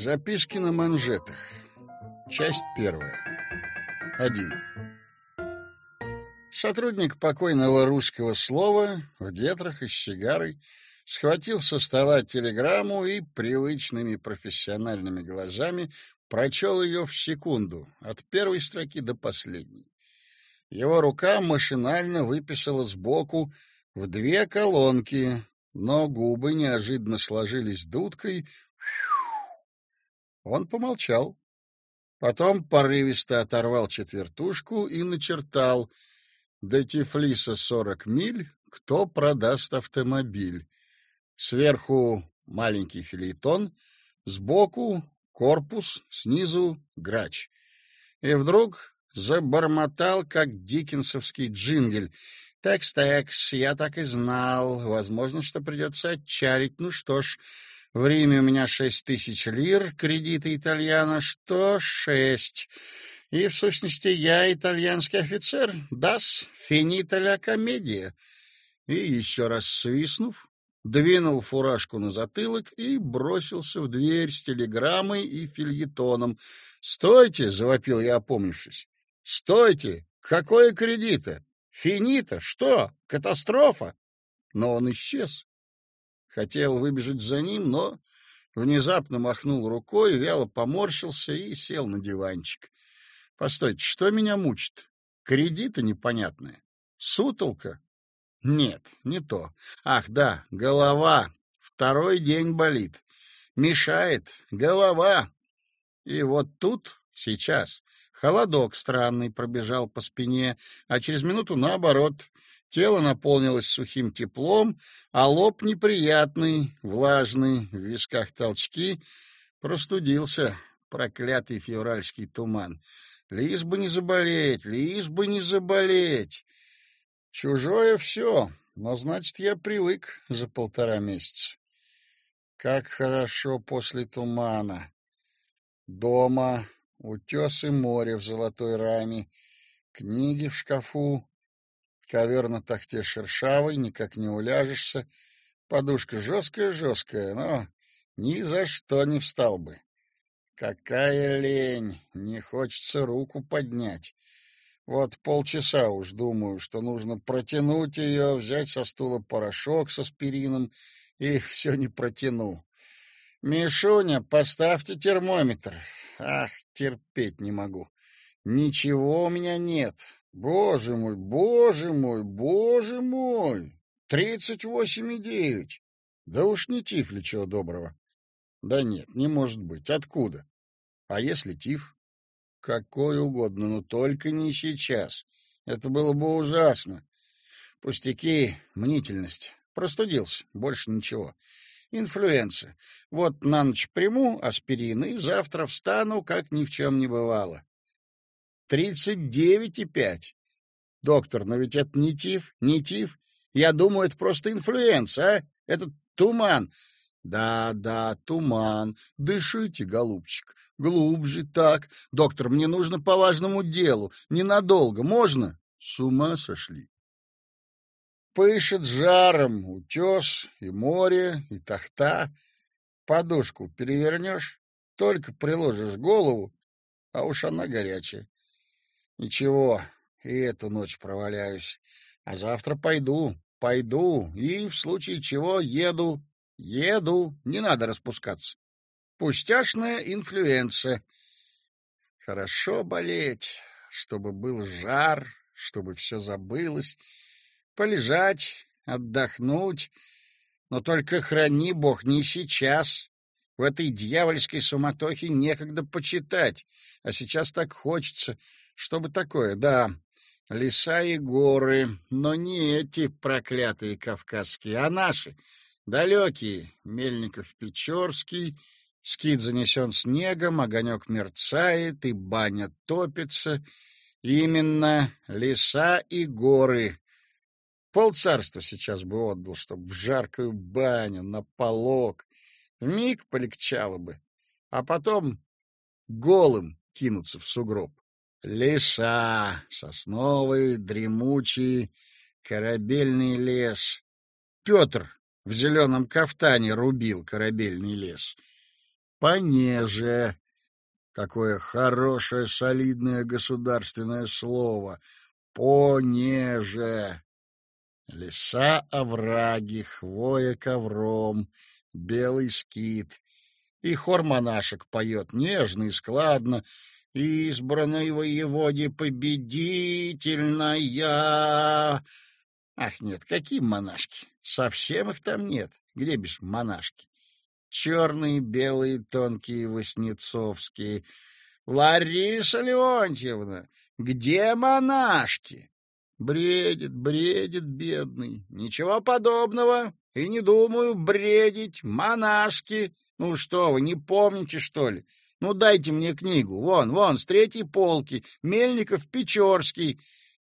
Записки на манжетах. Часть первая. Один. Сотрудник покойного русского слова в гетрах и с сигарой схватил со стола телеграмму и привычными профессиональными глазами прочел ее в секунду, от первой строки до последней. Его рука машинально выписала сбоку в две колонки, но губы неожиданно сложились дудкой, он помолчал. Потом порывисто оторвал четвертушку и начертал «До Тифлиса сорок миль, кто продаст автомобиль?» Сверху маленький филейтон, сбоку корпус, снизу грач. И вдруг забормотал, как диккенсовский джингель. «Текс-текс, я так и знал. Возможно, что придется отчалить. Ну что ж, в Риме у меня шесть тысяч лир, кредиты итальяна, что шесть. И, в сущности, я итальянский офицер. Дас, финита ля комедия. И, еще раз свистнув, двинул фуражку на затылок и бросился в дверь с телеграммой и фильетоном. «Стойте!» — завопил я, опомнившись. «Стойте! Какое кредита? Финита? Что? Катастрофа?» Но он исчез. Хотел выбежать за ним, но внезапно махнул рукой, вяло поморщился и сел на диванчик. Постойте, что меня мучит? Кредиты непонятные? Сутолка? Нет, не то. Ах, да, голова. Второй день болит. Мешает. Голова. И вот тут, сейчас, холодок странный пробежал по спине, а через минуту наоборот. Тело наполнилось сухим теплом, а лоб неприятный, влажный, в висках толчки. Простудился проклятый февральский туман. Лишь бы не заболеть, лишь бы не заболеть. Чужое все, но, значит, я привык за полтора месяца. Как хорошо после тумана. Дома, утес и море в золотой раме, книги в шкафу, Ковер на тахте шершавый, никак не уляжешься. Подушка жесткая-жесткая, но ни за что не встал бы. Какая лень! Не хочется руку поднять. Вот полчаса уж думаю, что нужно протянуть ее, взять со стула порошок с аспирином, и все не протяну. «Мишуня, поставьте термометр». Ах, терпеть не могу. Ничего у меня нет. Боже мой, боже мой, боже мой! Тридцать восемь и девять. Да уж не тиф ли чего доброго. Да нет, не может быть. Откуда? А если тиф? Какой угодно, но только не сейчас. Это было бы ужасно. Пустяки, мнительность. Простудился, больше ничего. Инфлюенса. Вот на ночь приму аспирин и завтра встану, как ни в чем не бывало. Тридцать девять и пять. Доктор, но ведь это не тиф, не тиф. Я думаю, это просто инфлюенса, а? Это туман. Да, да, туман. Дышите, голубчик. Глубже так. Доктор, мне нужно по важному делу. Ненадолго. Можно? С ума сошли. Пышет жаром утес и море, и тахта. Подушку перевернешь, только приложишь голову, а уж она горячая. Ничего, и эту ночь проваляюсь. А завтра пойду, пойду, и в случае чего еду, еду, не надо распускаться. Пустяшная инфлюенция. Хорошо болеть, чтобы был жар, чтобы все забылось, полежать, отдохнуть, но только храни Бог не сейчас. В этой дьявольской суматохе некогда почитать, а сейчас так хочется, чтобы такое, да, леса и горы, но не эти проклятые кавказские, а наши, далекие, Мельников-Печорский, скит занесен снегом, огонек мерцает, и баня топится. Именно леса и горы. Полцарства сейчас бы отдал, чтоб в жаркую баню, на полок. Вмиг полегчало бы, а потом голым кинуться в сугроб. Леса, сосновый, дремучий, корабельный лес. Петр в зеленом кафтане рубил корабельный лес. понеже. Какое хорошее, солидное государственное слово. Понеже. Леса, овраги, хвоя ковром, белый скит. И хор монашек поет нежно и складно, избранной воеводе победительная. Ах, нет, какие монашки? Совсем их там нет. Где бишь монашки? Черные, белые, тонкие, воснецовские. Лариса Леонтьевна, где монашки? Бредит, бредит, бедный. Ничего подобного. И не думаю бредить. Монашки. Ну что вы, не помните, что ли? Ну, дайте мне книгу. Вон, вон, с третьей полки. Мельников-Печорский.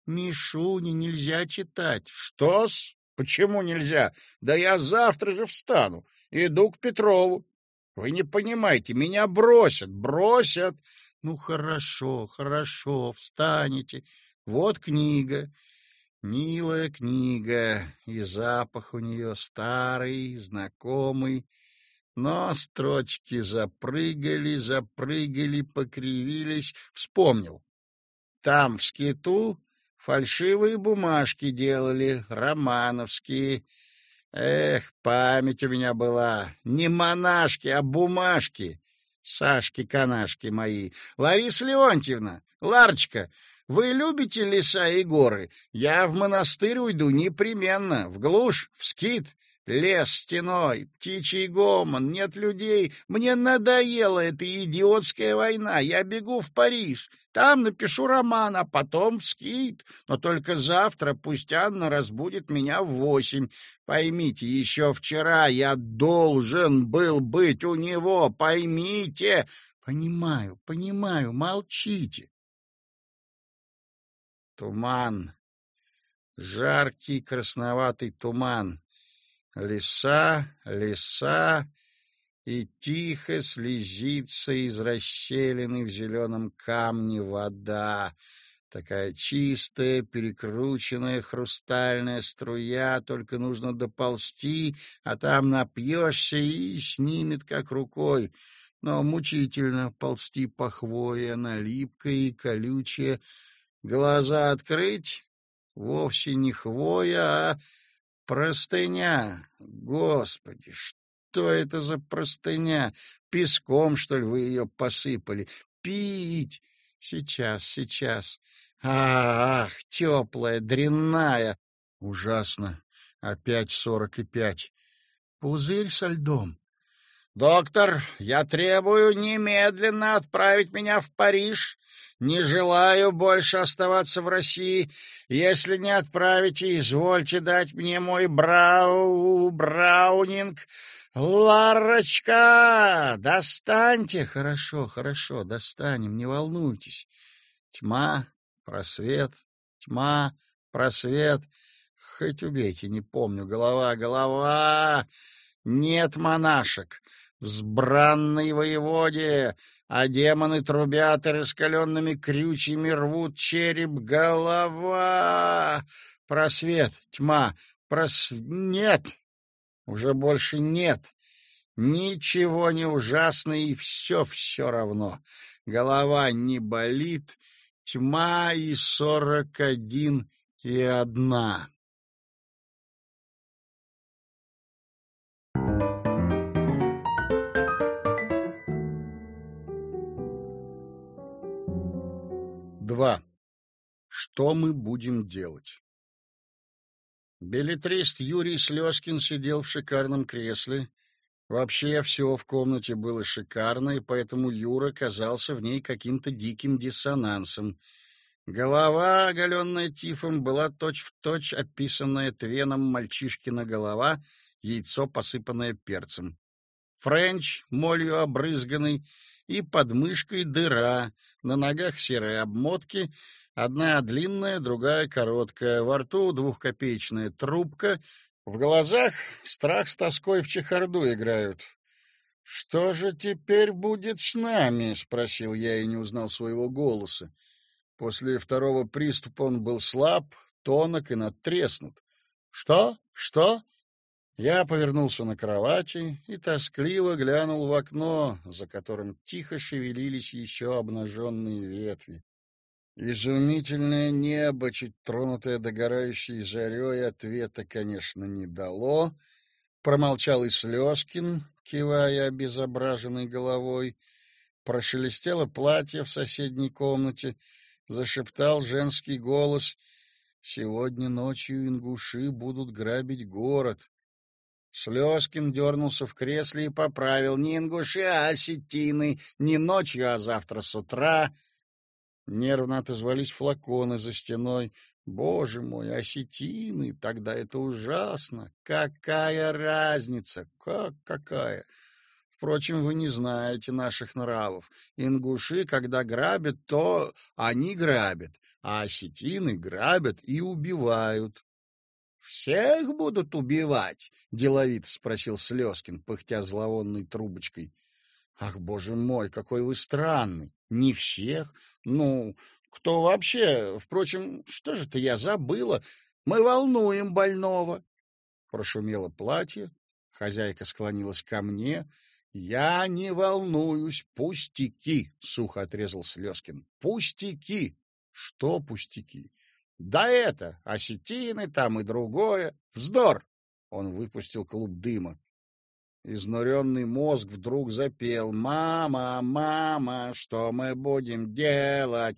Мишуни нельзя читать. Что-с? Почему нельзя? Да я завтра же встану. Иду к Петрову. Вы не понимаете, меня бросят, бросят. Ну, хорошо, хорошо, встанете. Вот книга. Милая книга, и запах у нее старый, знакомый. Но строчки запрыгали, запрыгали, покривились. Вспомнил. Там, в скиту, фальшивые бумажки делали, романовские. Эх, память у меня была. Не монашки, а бумажки. Сашки-канашки мои. Лариса Леонтьевна, Ларочка, вы любите леса и горы? Я в монастырь уйду непременно, в глушь, в скит. Лес стеной, птичий гомон, нет людей. Мне надоела эта идиотская война. Я бегу в Париж. Там напишу роман, а потом в скит. Но только завтра пусть Анна разбудит меня в восемь. Поймите, еще вчера я должен был быть у него. Поймите. Понимаю, понимаю, молчите. Туман. Жаркий красноватый туман Леса, леса, и тихо слезится из расщелины в зеленом камне вода. Такая чистая, перекрученная хрустальная струя, только нужно доползти, а там напьешься и снимет как рукой. Но мучительно ползти по хвое, она липкая и колючая. Глаза открыть — вовсе не хвоя, а Простыня! Господи, что это за простыня? Песком, что ли, вы ее посыпали? Пить! Сейчас, сейчас. Ах, теплая, дрянная! Ужасно. Опять сорок и пять. Пузырь со льдом. «Доктор, я требую немедленно отправить меня в Париж не желаю больше оставаться в России. Если не отправите, извольте дать мне мой брау... браунинг. Ларочка, достаньте. Хорошо, хорошо, достанем, не волнуйтесь. Тьма, просвет, тьма, просвет. Хоть убейте, не помню. Голова, голова. Нет монашек. Взбранный воеводе, а демоны трубят и раскаленными крючьями рвут череп, голова. Просвет, тьма, прос... Нет, уже больше нет. Ничего не ужасно, и все все равно. Голова не болит, тьма и сорок один и одна. 2. Что мы будем делать? Беллетрист Юрий Слезкин сидел в шикарном кресле. Вообще все в комнате было шикарно, и поэтому Юра казался в ней каким-то диким диссонансом. Голова, оголенная тифом, была точь-в-точь точь описанная твеном мальчишкина голова, яйцо, посыпанное перцем. Френч, молью обрызганный, и под мышкой дыра, на ногах серые обмотки, одна длинная, другая короткая, во рту двухкопеечная трубка, в глазах страх с тоской в чехарду играют. «Что же теперь будет с нами?» — спросил я и не узнал своего голоса. После второго приступа он был слаб, тонок и надтреснут. «Что? Что?» Я повернулся на кровати и тоскливо глянул в окно, за которым тихо шевелились еще обнаженные ветви. Изумительное небо, чуть тронутое догорающей жарей, ответа, конечно, не дало. Промолчал и Слезкин, кивая обезображенной головой. Прошелестело платье в соседней комнате, зашептал женский голос. «Сегодня ночью ингуши будут грабить город». Слезкин дернулся в кресле и поправил. «Не ингуши, а осетины. Не ночью, а завтра с утра». Нервно отозвались флаконы за стеной. «Боже мой, осетины! Тогда это ужасно! Какая разница? Как какая?» Впрочем, вы не знаете наших нравов. Ингуши, когда грабят, то они грабят, а осетины грабят и убивают. «Всех будут убивать?» — деловито спросил Слезкин, пыхтя зловонной трубочкой. «Ах, боже мой, какой вы странный! Не всех? Ну, кто вообще? Впрочем, что же-то я забыла? Мы волнуем больного!» Прошумело платье, хозяйка склонилась ко мне. «Я не волнуюсь, пустяки!» — сухо отрезал Слезкин. «Пустяки!» «Что пустяки?» Да это, осетины там и другое. Вздор! Он выпустил клуб дыма. Изнуренный мозг вдруг запел «Мама, мама, что мы будем делать?»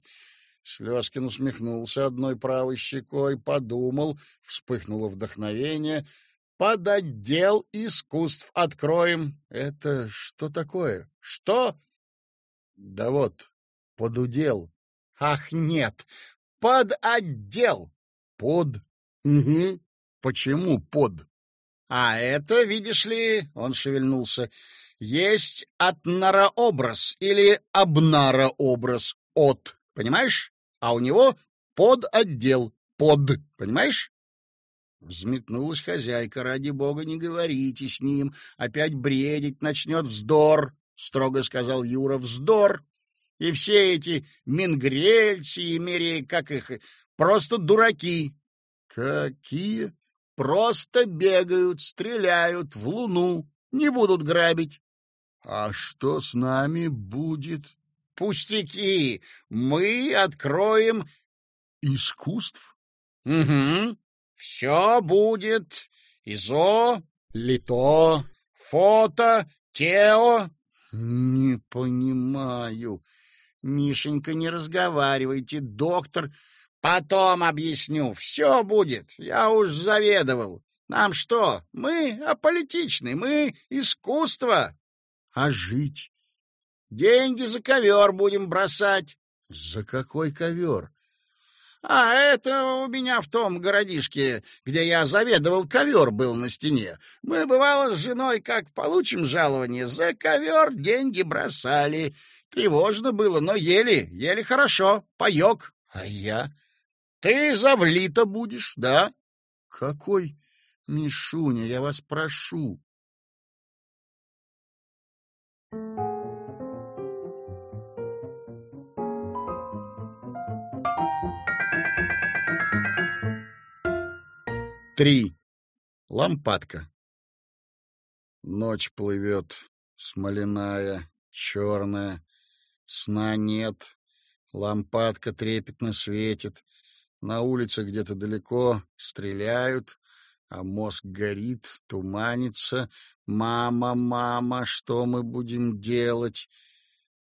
Слезкин усмехнулся одной правой щекой, подумал, вспыхнуло вдохновение. «Под отдел искусств откроем». «Это что такое? Что?» «Да вот, подудел». «Ах, нет, под отдел. Под? Угу. Почему под? А это, видишь ли, он шевельнулся, есть отнарообраз или обнарообраз от, понимаешь? А у него под отдел, под, понимаешь? Взметнулась хозяйка, ради бога, не говорите с ним, опять бредить начнет вздор, строго сказал Юра, вздор. И все эти мингрельцы и мери, как их, просто дураки. Какие? Просто бегают, стреляют в луну, не будут грабить. А что с нами будет? Пустяки. Мы откроем искусств. Угу. Все будет изо, лито, фото, тео. Не понимаю. Мишенька, не разговаривайте, доктор. Потом объясню, все будет, я уж заведовал. Нам что, мы аполитичны, мы искусство. А жить? Деньги за ковер будем бросать. За какой ковер? А это у меня в том городишке, где я заведовал, ковер был на стене. Мы, бывало, с женой, как получим жалование, за ковер деньги бросали. Тревожно было, но ели, ели хорошо, паек. А я? Ты завлита будешь, да? Какой Мишуня, я вас прошу. Три. Лампадка. Ночь плывет, смоляная, черная, Сна нет. Лампадка трепетно светит. На улице где-то далеко стреляют, а мозг горит, туманится. «Мама, мама, что мы будем делать?»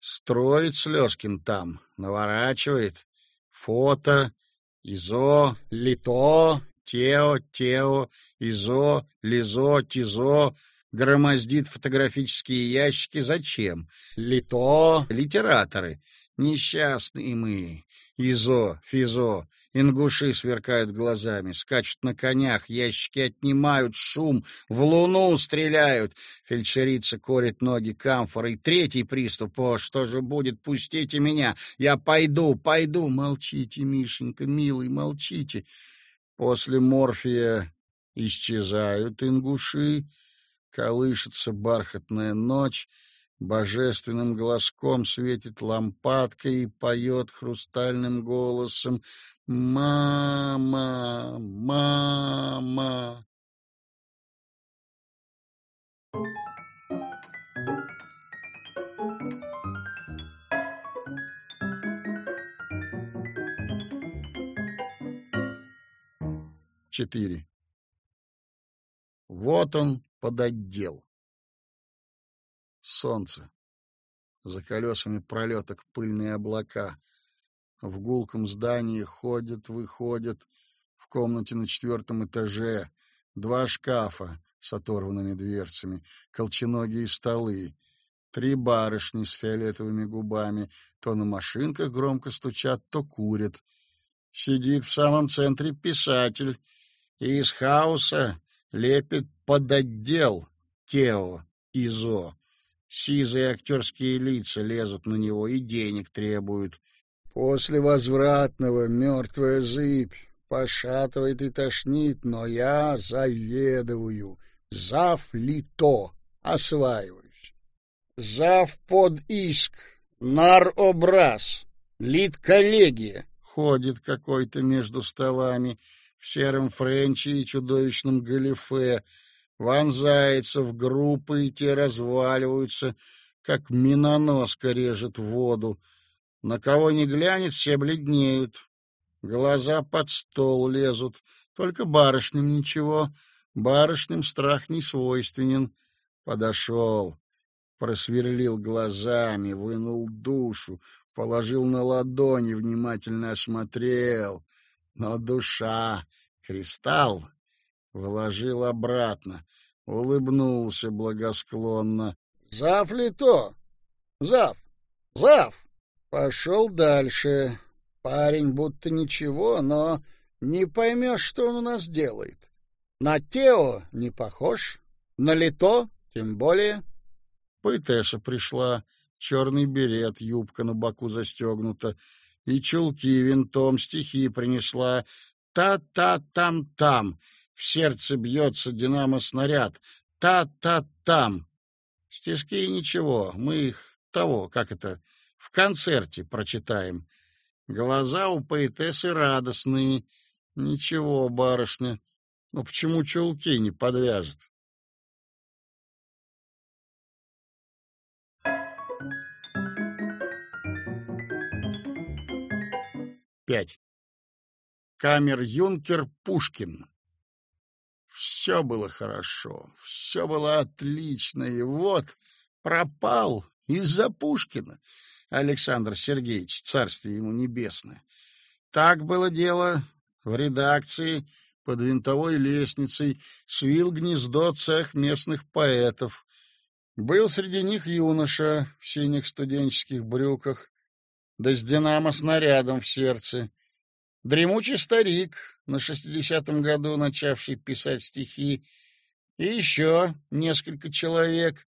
Строит Слезкин там, наворачивает. Фото, изо, лито, тео, тео, изо, лизо, тизо, громоздит фотографические ящики. Зачем? Лито, литераторы. Несчастные мы. Изо, физо. Ингуши сверкают глазами, скачут на конях, ящики отнимают, шум, в луну стреляют. Фельдшерица колет ноги камфорой. Третий приступ. О, что же будет? Пустите меня. Я пойду, пойду. Молчите, Мишенька, милый, молчите. После морфия исчезают ингуши. Колышется бархатная ночь, божественным глазком светит лампадка и поет хрустальным голосом «Мама! Мама!» Четыре. Вот он, подотдел. Солнце. За колесами пролеток пыльные облака. В гулком здании ходят, выходят. В комнате на четвертом этаже два шкафа с оторванными дверцами, колченогие столы, три барышни с фиолетовыми губами, то на машинках громко стучат, то курят. Сидит в самом центре писатель, и из хаоса лепит под отдел Тео Изо. Сизые актерские лица лезут на него и денег требуют. После возвратного мертвая зыбь пошатывает и тошнит, но я заведываю. Зав лито, осваиваюсь. Зав под иск, нар образ, лит коллегия. Ходит какой-то между столами в сером френче и чудовищном галифе, вонзается в группы, и те разваливаются, как миноноска режет воду. На кого ни глянет, все бледнеют. Глаза под стол лезут. Только барышням ничего. Барышням страх не свойственен. Подошел, просверлил глазами, вынул душу, положил на ладони, внимательно осмотрел. Но душа, кристалл, вложил обратно, улыбнулся благосклонно. — Зав ли то? Зав! Зав! Пошел дальше. Парень будто ничего, но не поймешь, что он у нас делает. На Тео не похож, на Лито тем более. Поэтесса пришла, черный берет, юбка на боку застегнута, и чулки винтом стихи принесла. Та-та-там-там, в сердце бьется динамо-снаряд. Та-та-там. Стишки ничего, мы их того, как это, в концерте прочитаем. Глаза у поэтессы радостные. Ничего, барышня, ну почему чулки не подвяжет? Пять. Камер-юнкер Пушкин. Все было хорошо, все было отлично, и вот пропал из-за Пушкина. Александр Сергеевич, царствие ему небесное. Так было дело в редакции под винтовой лестницей, свил гнездо цех местных поэтов. Был среди них юноша в синих студенческих брюках, да с динамо-снарядом в сердце. Дремучий старик, на шестидесятом году начавший писать стихи, и еще несколько человек.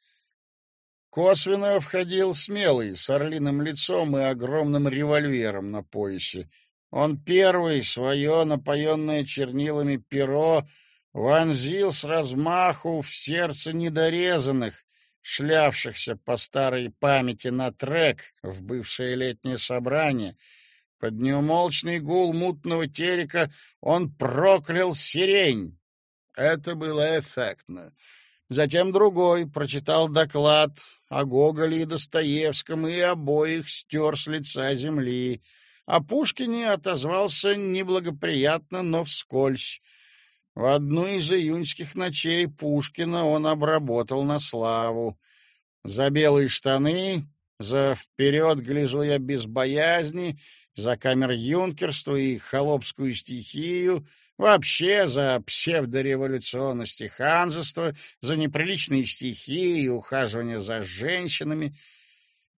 Косвенно входил смелый, с орлиным лицом и огромным револьвером на поясе. Он первый свое, напоенное чернилами перо, вонзил с размаху в сердце недорезанных, шлявшихся по старой памяти на трек в бывшее летнее собрание. Под неумолчный гул мутного терека он проклял сирень. Это было эффектно. Затем другой прочитал доклад о Гоголе и Достоевском и обоих стер с лица земли. О Пушкине отозвался неблагоприятно, но вскользь. В одну из июньских ночей Пушкина он обработал на славу. За белые штаны, за вперед гляжу я без боязни, за камер-юнкерство и холопскую стихию, вообще за псевдореволюционность и ханжество, за неприличные стихи и ухаживание за женщинами —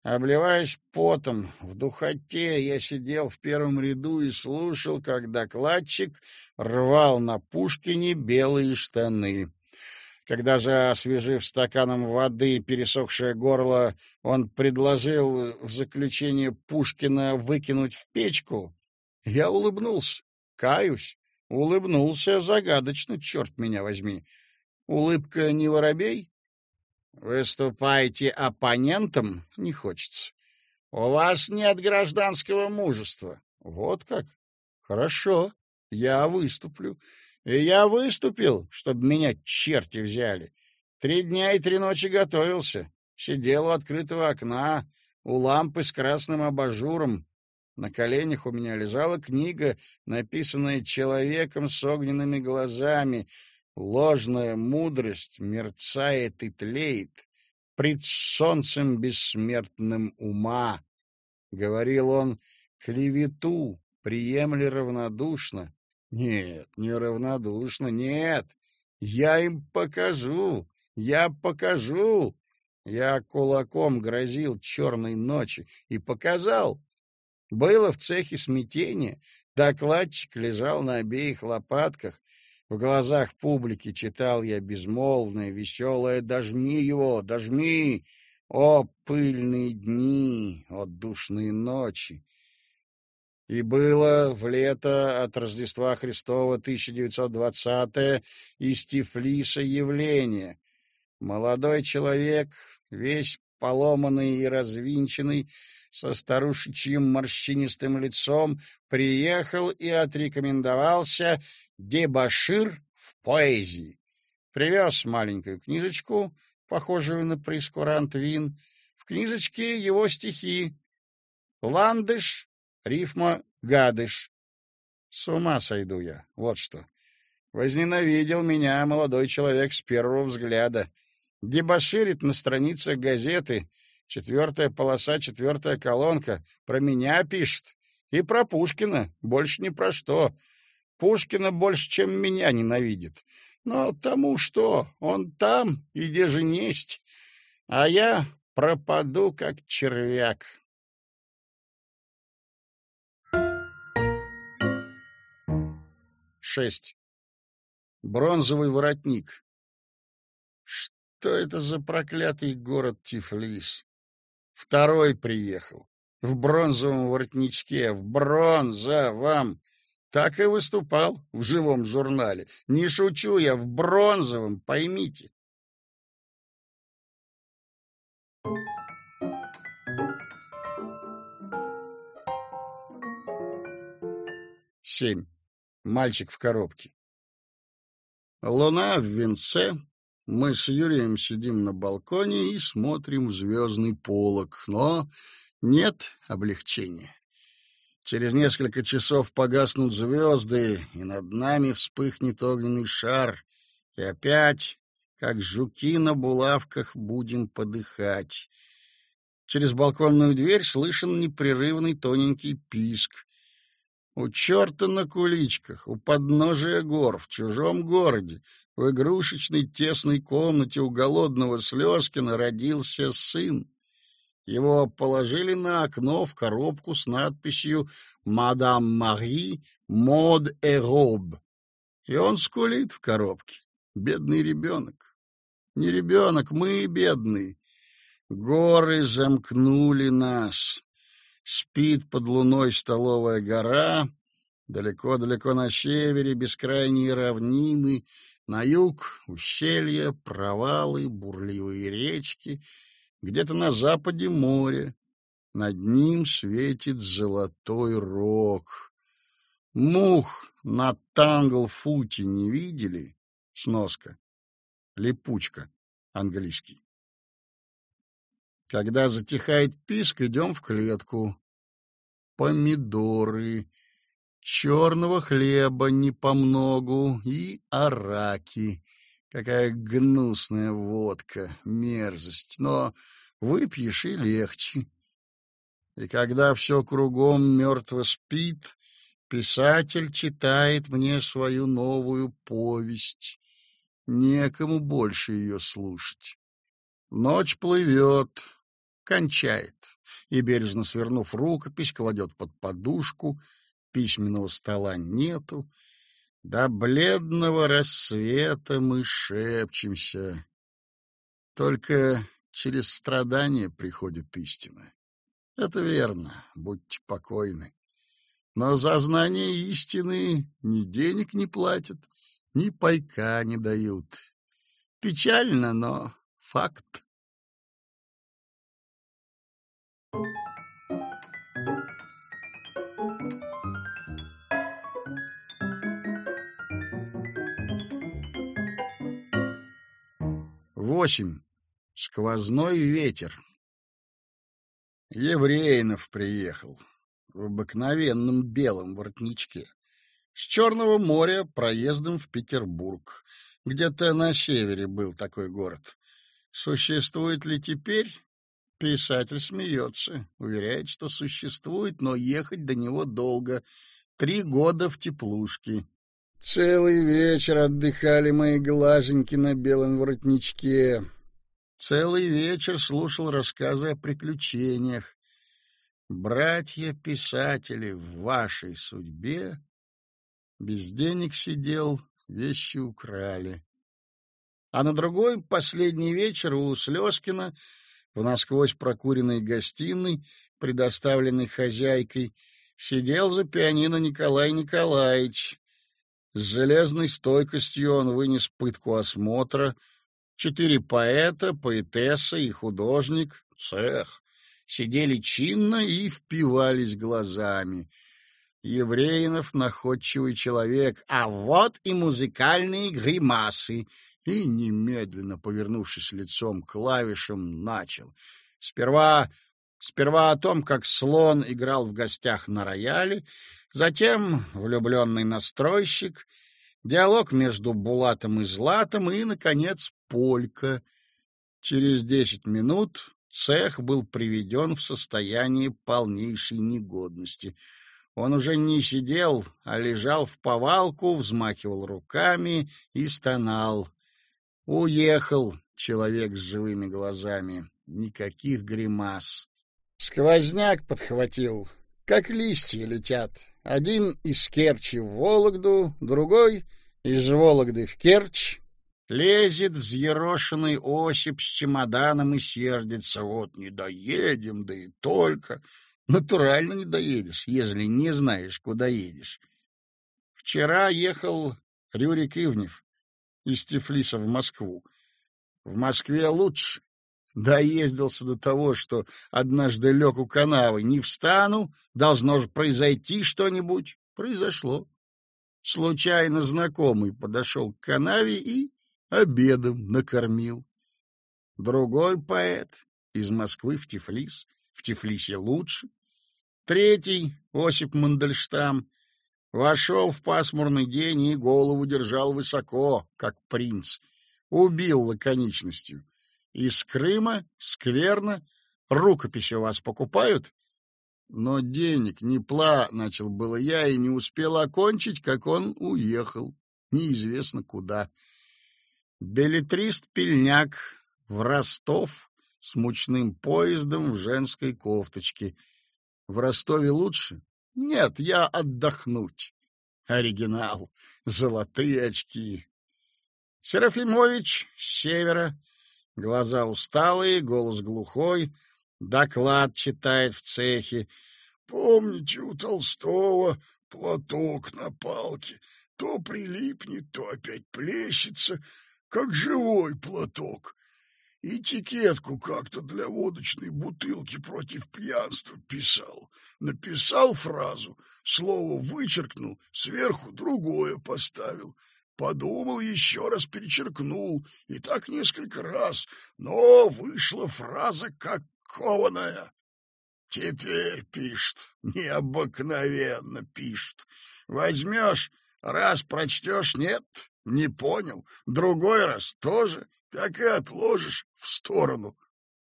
Обливаясь потом, в духоте, я сидел в первом ряду и слушал, как докладчик рвал на Пушкине белые штаны. Когда же, освежив стаканом воды пересохшее горло, он предложил в заключение Пушкина выкинуть в печку, я улыбнулся, каюсь, улыбнулся загадочно, черт меня возьми. Улыбка не воробей, Выступаете оппонентом? Не хочется. У вас нет гражданского мужества. Вот как? Хорошо, я выступлю. И я выступил, чтобы меня черти взяли. Три дня и три ночи готовился. Сидел у открытого окна, у лампы с красным абажуром. На коленях у меня лежала книга, написанная человеком с огненными глазами. Ложная мудрость мерцает и тлеет пред солнцем бессмертным ума. Говорил он, клевету приемли равнодушно. Нет, не равнодушно, нет. Я им покажу, я покажу. Я кулаком грозил черной ночи и показал. Было в цехе смятение, докладчик лежал на обеих лопатках, в глазах публики читал я безмолвное, веселое «Дожми его, дожми!» О, пыльные дни, о, душные ночи! И было в лето от Рождества Христова 1920 из Тифлиса явление. Молодой человек, весь поломанный и развинченный, со старушечьим морщинистым лицом, приехал и отрекомендовался дебошир в поэзии. Привез маленькую книжечку, похожую на прескурант вин. В книжечке его стихи. Ландыш, рифма гадыш. С ума сойду я, вот что. Возненавидел меня молодой человек с первого взгляда. Дебоширит на страницах газеты. Четвертая полоса, четвертая колонка. Про меня пишет. И про Пушкина. Больше ни про что. Пушкина больше, чем меня ненавидит. Но тому что, он там, и где же несть, а я пропаду, как червяк. Шесть. Бронзовый воротник. Что это за проклятый город Тифлис? Второй приехал. В бронзовом воротничке, в бронзовом. Так и выступал в живом журнале. Не шучу я, в бронзовом, поймите. Семь. Мальчик в коробке. Луна в венце. Мы с Юрием сидим на балконе и смотрим в звездный полог, но нет облегчения. Через несколько часов погаснут звезды, и над нами вспыхнет огненный шар, и опять, как жуки на булавках, будем подыхать. Через балконную дверь слышен непрерывный тоненький писк. У черта на куличках, у подножия гор, в чужом городе, в игрушечной тесной комнате у голодного Слезкина родился сын. Его положили на окно в коробку с надписью «Мадам Мари, мод и роб». И он скулит в коробке. Бедный ребенок. Не ребенок, мы бедные. Горы замкнули нас. Спит под луной столовая гора. Далеко-далеко на севере бескрайние равнины, на юг — ущелья, провалы, бурливые речки — где-то на западе море. Над ним светит золотой рог. Мух на тангл-футе не видели? Сноска. Липучка. Английский. Когда затихает писк, идем в клетку. Помидоры, черного хлеба не по многу и араки — Какая гнусная водка, мерзость, но выпьешь и легче. И когда все кругом мертво спит, писатель читает мне свою новую повесть. Некому больше ее слушать. Ночь плывет, кончает, и, бережно свернув рукопись, кладет под подушку, письменного стола нету, до бледного рассвета мы шепчемся. Только через страдания приходит истина. Это верно, будьте покойны. Но за знание истины ни денег не платят, ни пайка не дают. Печально, но факт. Восемь. Сквозной ветер. Евреинов приехал в обыкновенном белом воротничке. С Черного моря проездом в Петербург. Где-то на севере был такой город. Существует ли теперь? Писатель смеется, уверяет, что существует, но ехать до него долго. Три года в теплушке. Целый вечер отдыхали мои глазеньки на белом воротничке. Целый вечер слушал рассказы о приключениях. Братья-писатели в вашей судьбе без денег сидел, вещи украли. А на другой, последний вечер у Слезкина, в насквозь прокуренной гостиной, предоставленной хозяйкой, сидел за пианино Николай Николаевич. С железной стойкостью он вынес пытку осмотра. Четыре поэта, поэтесса и художник, цех, сидели чинно и впивались глазами. Евреинов находчивый человек, а вот и музыкальные гримасы. И, немедленно повернувшись лицом к клавишам, начал. Сперва, сперва о том, как слон играл в гостях на рояле, затем влюбленный настройщик, диалог между Булатом и Златом и, наконец, полька. Через десять минут цех был приведен в состояние полнейшей негодности — он уже не сидел, а лежал в повалку, взмахивал руками и стонал. Уехал человек с живыми глазами. Никаких гримас. Сквозняк подхватил, как листья летят. Один из Керчи в Вологду, другой из Вологды в Керчь. Лезет взъерошенный Осип с чемоданом и сердится. Вот не доедем, да и только. Натурально не доедешь, ежели не знаешь, куда едешь. Вчера ехал Рюрик Ивнев из Тифлиса в Москву. В Москве лучше. Доездился до того, что однажды лег у канавы. Не встану, должно же произойти что-нибудь. Произошло. Случайно знакомый подошел к канаве и обедом накормил. Другой поэт из Москвы в Тифлис. В Тифлисе лучше. Третий, Осип Мандельштам, вошел в пасмурный день и голову держал высоко, как принц. Убил лаконичностью. Из Крыма, скверно, рукописи у вас покупают? Но денег не пла, начал было я, и не успел окончить, как он уехал. Неизвестно куда. Беллетрист-пельняк в Ростов с мучным поездом в женской кофточке — в Ростове лучше? Нет, я отдохнуть. Оригинал. Золотые очки. Серафимович с севера. Глаза усталые, голос глухой. Доклад читает в цехе. Помните, у Толстого платок на палке. То прилипнет, то опять плещется, как живой платок. Этикетку как-то для водочной бутылки против пьянства писал. Написал фразу, слово вычеркнул, сверху другое поставил. Подумал, еще раз перечеркнул, и так несколько раз, но вышла фраза как кованая. Теперь пишет, необыкновенно пишет. Возьмешь, раз прочтешь, нет, не понял, другой раз тоже так и отложишь в сторону.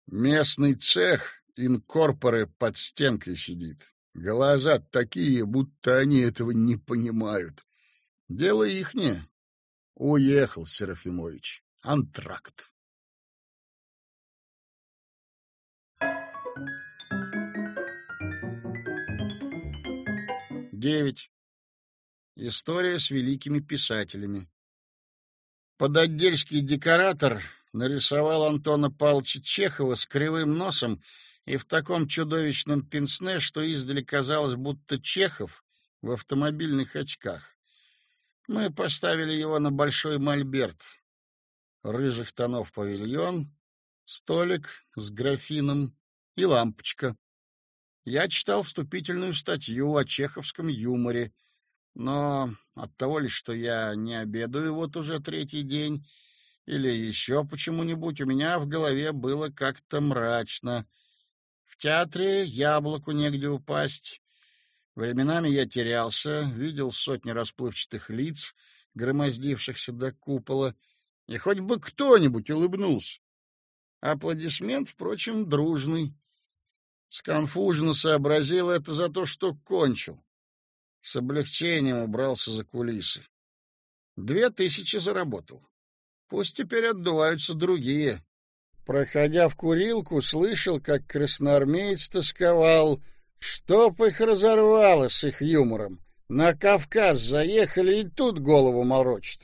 Местный цех инкорпоре под стенкой сидит. Глаза такие, будто они этого не понимают. Дело ихнее. Уехал Серафимович. Антракт. Девять. История с великими писателями. Подотдельский декоратор нарисовал Антона Павловича Чехова с кривым носом и в таком чудовищном пенсне, что издали казалось, будто Чехов в автомобильных очках. Мы поставили его на большой мольберт. Рыжих тонов павильон, столик с графином и лампочка. Я читал вступительную статью о чеховском юморе — но от того ли, что я не обедаю вот уже третий день, или еще почему-нибудь у меня в голове было как-то мрачно. В театре яблоку негде упасть. Временами я терялся, видел сотни расплывчатых лиц, громоздившихся до купола, и хоть бы кто-нибудь улыбнулся. Аплодисмент, впрочем, дружный. Сконфуженно сообразил это за то, что кончил. С облегчением убрался за кулисы. Две тысячи заработал. Пусть теперь отдуваются другие. Проходя в курилку, слышал, как красноармеец тосковал, чтоб их разорвало с их юмором. На Кавказ заехали и тут голову морочат.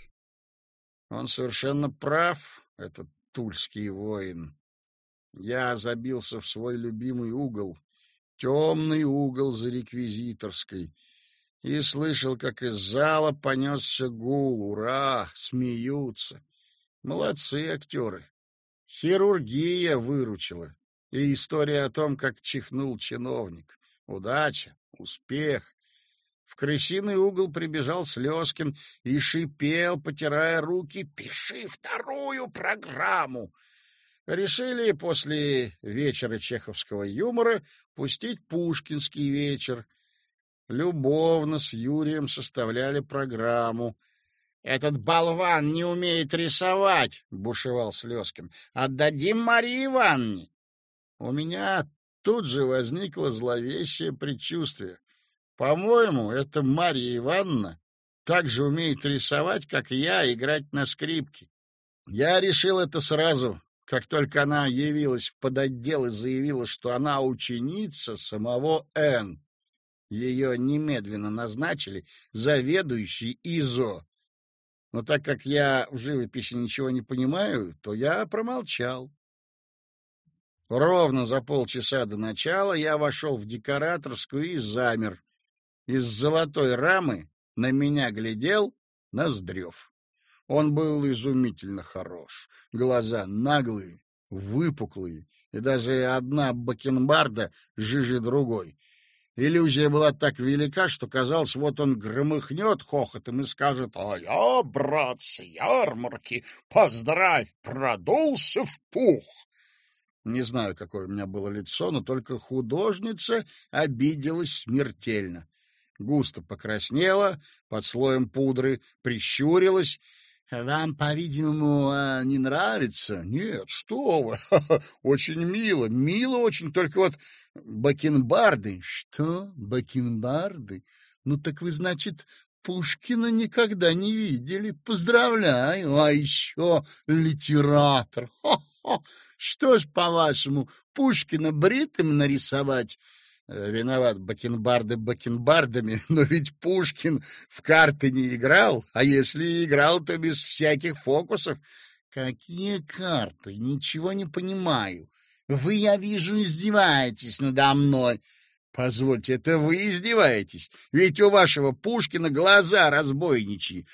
Он совершенно прав, этот тульский воин. Я забился в свой любимый угол, темный угол за реквизиторской, и слышал, как из зала понесся гул. Ура! Смеются. Молодцы актеры. Хирургия выручила. И история о том, как чихнул чиновник. Удача, успех. В крысиный угол прибежал Слезкин и шипел, потирая руки, «Пиши вторую программу!» Решили после вечера чеховского юмора пустить пушкинский вечер. Любовно с Юрием составляли программу. «Этот болван не умеет рисовать!» — бушевал Слезкин. «Отдадим Марии Ивановне!» У меня тут же возникло зловещее предчувствие. По-моему, это Марья Ивановна так же умеет рисовать, как я, играть на скрипке. Я решил это сразу, как только она явилась в подотдел и заявила, что она ученица самого Н. Ее немедленно назначили заведующей ИЗО. Но так как я в живописи ничего не понимаю, то я промолчал. Ровно за полчаса до начала я вошел в декораторскую и замер. Из золотой рамы на меня глядел Ноздрев. Он был изумительно хорош. Глаза наглые, выпуклые, и даже одна бакенбарда жиже другой. Иллюзия была так велика, что казалось, вот он громыхнет хохотом и скажет, «А я, брат, с ярмарки, поздравь, продулся в пух!» Не знаю, какое у меня было лицо, но только художница обиделась смертельно. Густо покраснела под слоем пудры, прищурилась вам, по-видимому, а, не нравится? Нет, что вы. Очень мило, мило очень, только вот бакенбарды. Что? Бакенбарды? Ну так вы, значит, Пушкина никогда не видели. Поздравляю. А еще литератор. Хо-хо. Что ж, по-вашему, Пушкина бритым нарисовать? Э, виноват бакенбарды бакенбардами, но ведь Пушкин в карты не играл, а если играл, то без всяких фокусов. Какие карты? Ничего не понимаю. Вы, я вижу, издеваетесь надо мной. Позвольте, это вы издеваетесь? Ведь у вашего Пушкина глаза разбойничьи.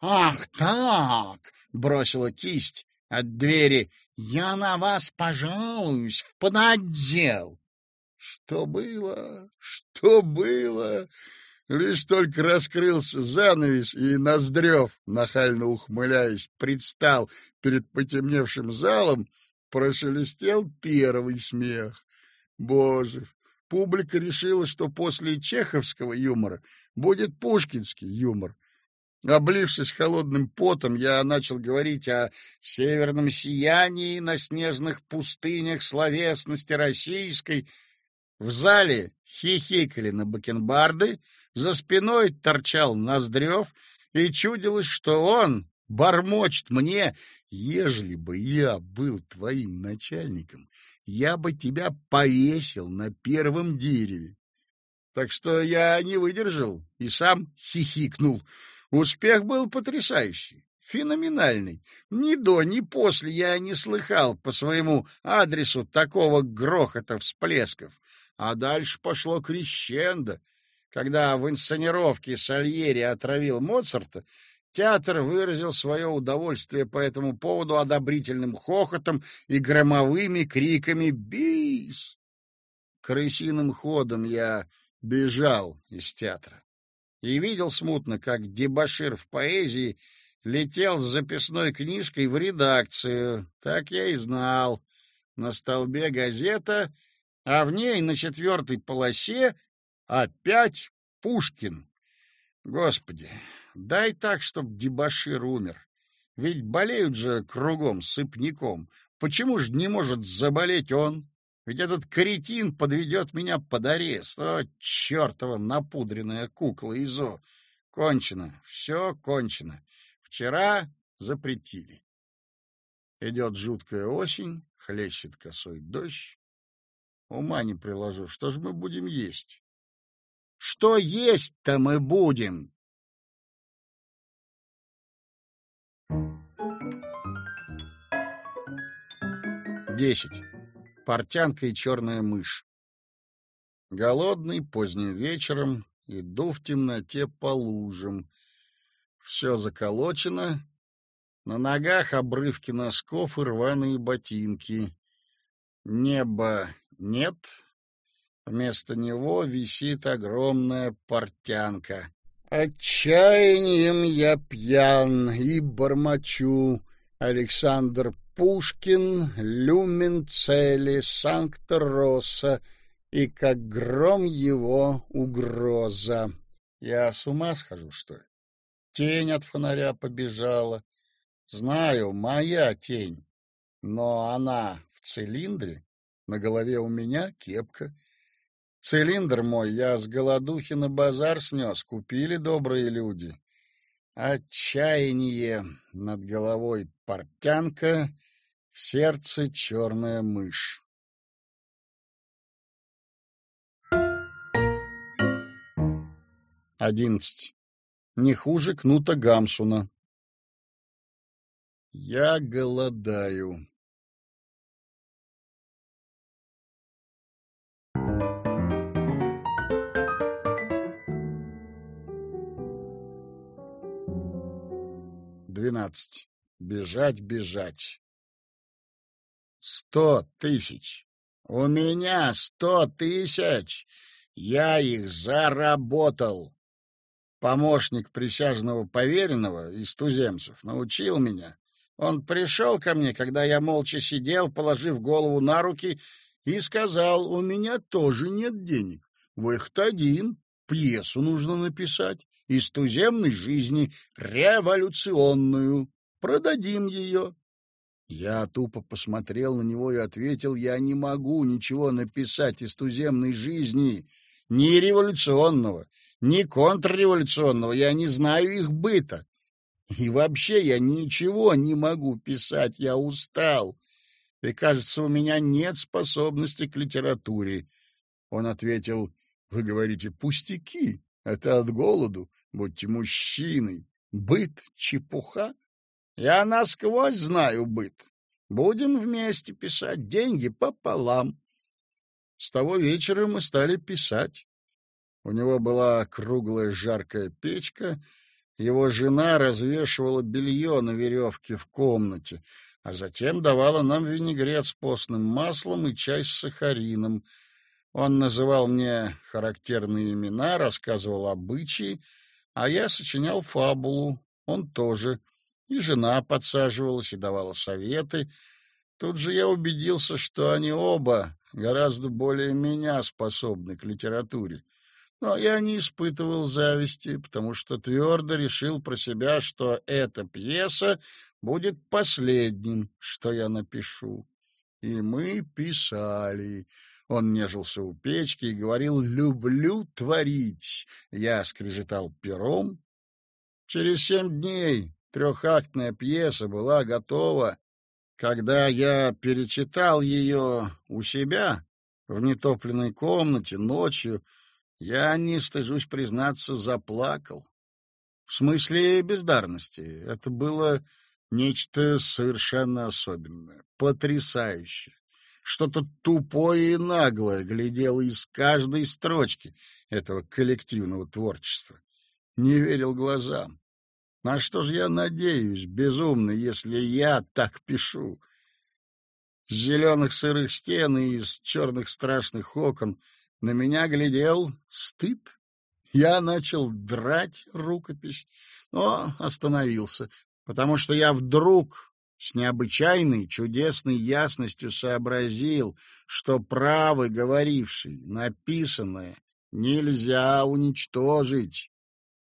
Ах так, бросила кисть от двери. Я на вас пожалуюсь в подотдел. Что было? Что было? Лишь только раскрылся занавес, и Ноздрев, нахально ухмыляясь, предстал перед потемневшим залом, прошелестел первый смех. Боже, публика решила, что после чеховского юмора будет пушкинский юмор. Облившись холодным потом, я начал говорить о северном сиянии на снежных пустынях словесности российской, в зале хихикали на бакенбарды, за спиной торчал Ноздрев, и чудилось, что он бормочет мне, ежели бы я был твоим начальником, я бы тебя повесил на первом дереве. Так что я не выдержал и сам хихикнул. Успех был потрясающий, феноменальный. Ни до, ни после я не слыхал по своему адресу такого грохота всплесков. А дальше пошло крещендо. Когда в инсценировке Сальери отравил Моцарта, театр выразил свое удовольствие по этому поводу одобрительным хохотом и громовыми криками «Бис!». Крысиным ходом я бежал из театра и видел смутно, как дебошир в поэзии летел с записной книжкой в редакцию. Так я и знал. На столбе газета, а в ней на четвертой полосе опять Пушкин. Господи, дай так, чтоб дебошир умер. Ведь болеют же кругом сыпняком. Почему же не может заболеть он? Ведь этот кретин подведет меня под арест. О, чертова напудренная кукла Изо! Кончено, все кончено. Вчера запретили. Идет жуткая осень, хлещет косой дождь. Ума не приложу, что же мы будем есть? Что есть-то мы будем? Десять. Портянка и черная мышь. Голодный поздним вечером иду в темноте по лужам. Все заколочено. На ногах обрывки носков и рваные ботинки. Неба нет. Вместо него висит огромная портянка. Отчаянием я пьян и бормочу. Александр Пушкин, Люмен цели, Санкт-Росса, и как гром его угроза. Я с ума схожу, что ли? Тень от фонаря побежала. Знаю, моя тень, но она в цилиндре, на голове у меня кепка. Цилиндр мой я с голодухи на базар снес, купили добрые люди. Отчаяние над головой портянка — сердце черная мышь. Одиннадцать. Не хуже кнута Гамсуна. Я голодаю. Двенадцать. Бежать, бежать. Сто тысяч. У меня сто тысяч. Я их заработал. Помощник присяжного поверенного из туземцев научил меня. Он пришел ко мне, когда я молча сидел, положив голову на руки, и сказал, у меня тоже нет денег. Выход один, пьесу нужно написать из туземной жизни, революционную. Продадим ее. Я тупо посмотрел на него и ответил, я не могу ничего написать из туземной жизни, ни революционного, ни контрреволюционного, я не знаю их быта. И вообще я ничего не могу писать, я устал. И, кажется, у меня нет способности к литературе. Он ответил, вы говорите, пустяки, это от голоду, будьте мужчиной. Быт — чепуха. Я насквозь знаю быт. Будем вместе писать, деньги пополам. С того вечера мы стали писать. У него была круглая жаркая печка, его жена развешивала белье на веревке в комнате, а затем давала нам винегрет с постным маслом и чай с сахарином. Он называл мне характерные имена, рассказывал обычаи, а я сочинял фабулу, он тоже — и жена подсаживалась и давала советы. Тут же я убедился, что они оба гораздо более меня способны к литературе. Но я не испытывал зависти, потому что твердо решил про себя, что эта пьеса будет последним, что я напишу. И мы писали. Он нежился у печки и говорил «люблю творить». Я скрежетал пером. Через семь дней Трехактная пьеса была готова, когда я перечитал ее у себя в нетопленной комнате ночью. Я, не стыжусь признаться, заплакал. В смысле бездарности. Это было нечто совершенно особенное, потрясающее. Что-то тупое и наглое глядело из каждой строчки этого коллективного творчества. Не верил глазам. На что же я надеюсь, безумно, если я так пишу? С зеленых сырых стен и из черных страшных окон на меня глядел стыд. Я начал драть рукопись, но остановился. потому что я вдруг с необычайной чудесной ясностью сообразил, что правы говоривший, написанное нельзя уничтожить,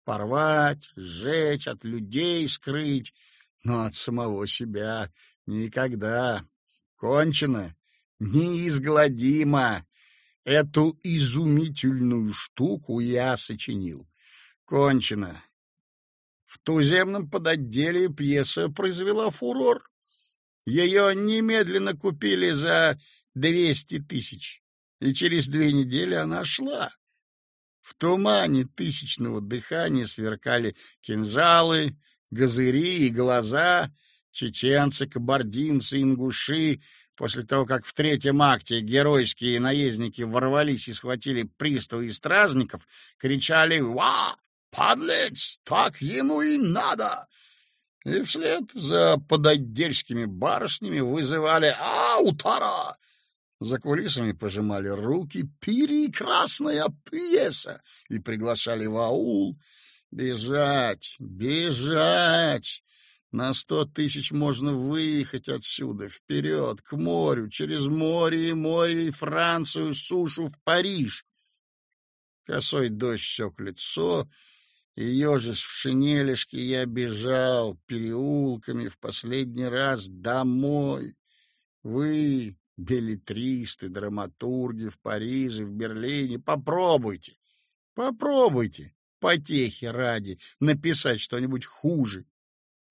порвать, сжечь, от людей скрыть, но от самого себя никогда. Кончено, неизгладимо. Эту изумительную штуку я сочинил. Кончено. В туземном подотделе пьеса произвела фурор. Ее немедленно купили за двести тысяч, и через две недели она шла. В тумане тысячного дыхания сверкали кинжалы, газыри и глаза, чеченцы, кабардинцы, ингуши. После того, как в третьем акте геройские наездники ворвались и схватили приставы и стражников, кричали «Ва! Подлец, так ему и надо. И вслед за пододельскими барышнями вызывали «Аутара!» За кулисами пожимали руки «Прекрасная пьеса!» и приглашали в аул. «Бежать! Бежать!» На сто тысяч можно выехать отсюда, вперед, к морю, через море и море и Францию, сушу в Париж. Косой дождь сёк лицо, и, ежась в шинелишке, я бежал переулками в последний раз домой. Вы, билетристы, драматурги в Париже, в Берлине, попробуйте, попробуйте, потехи ради, написать что-нибудь хуже.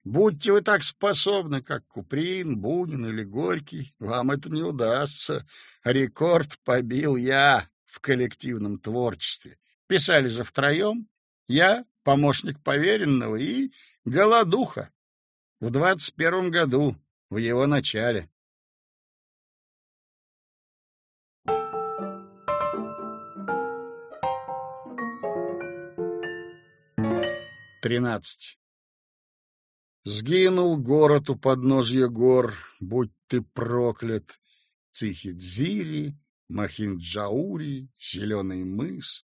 Будьте вы так способны, как Куприн, Бунин или Горький, вам это не удастся. Рекорд побил я в коллективном творчестве. Писали же втроем. Я, помощник поверенного, и голодуха. В двадцать первом году, в его начале. Тринадцать. Сгинул город у подножья гор, будь ты проклят, Цихидзири, Махинджаури, Зеленый мыс.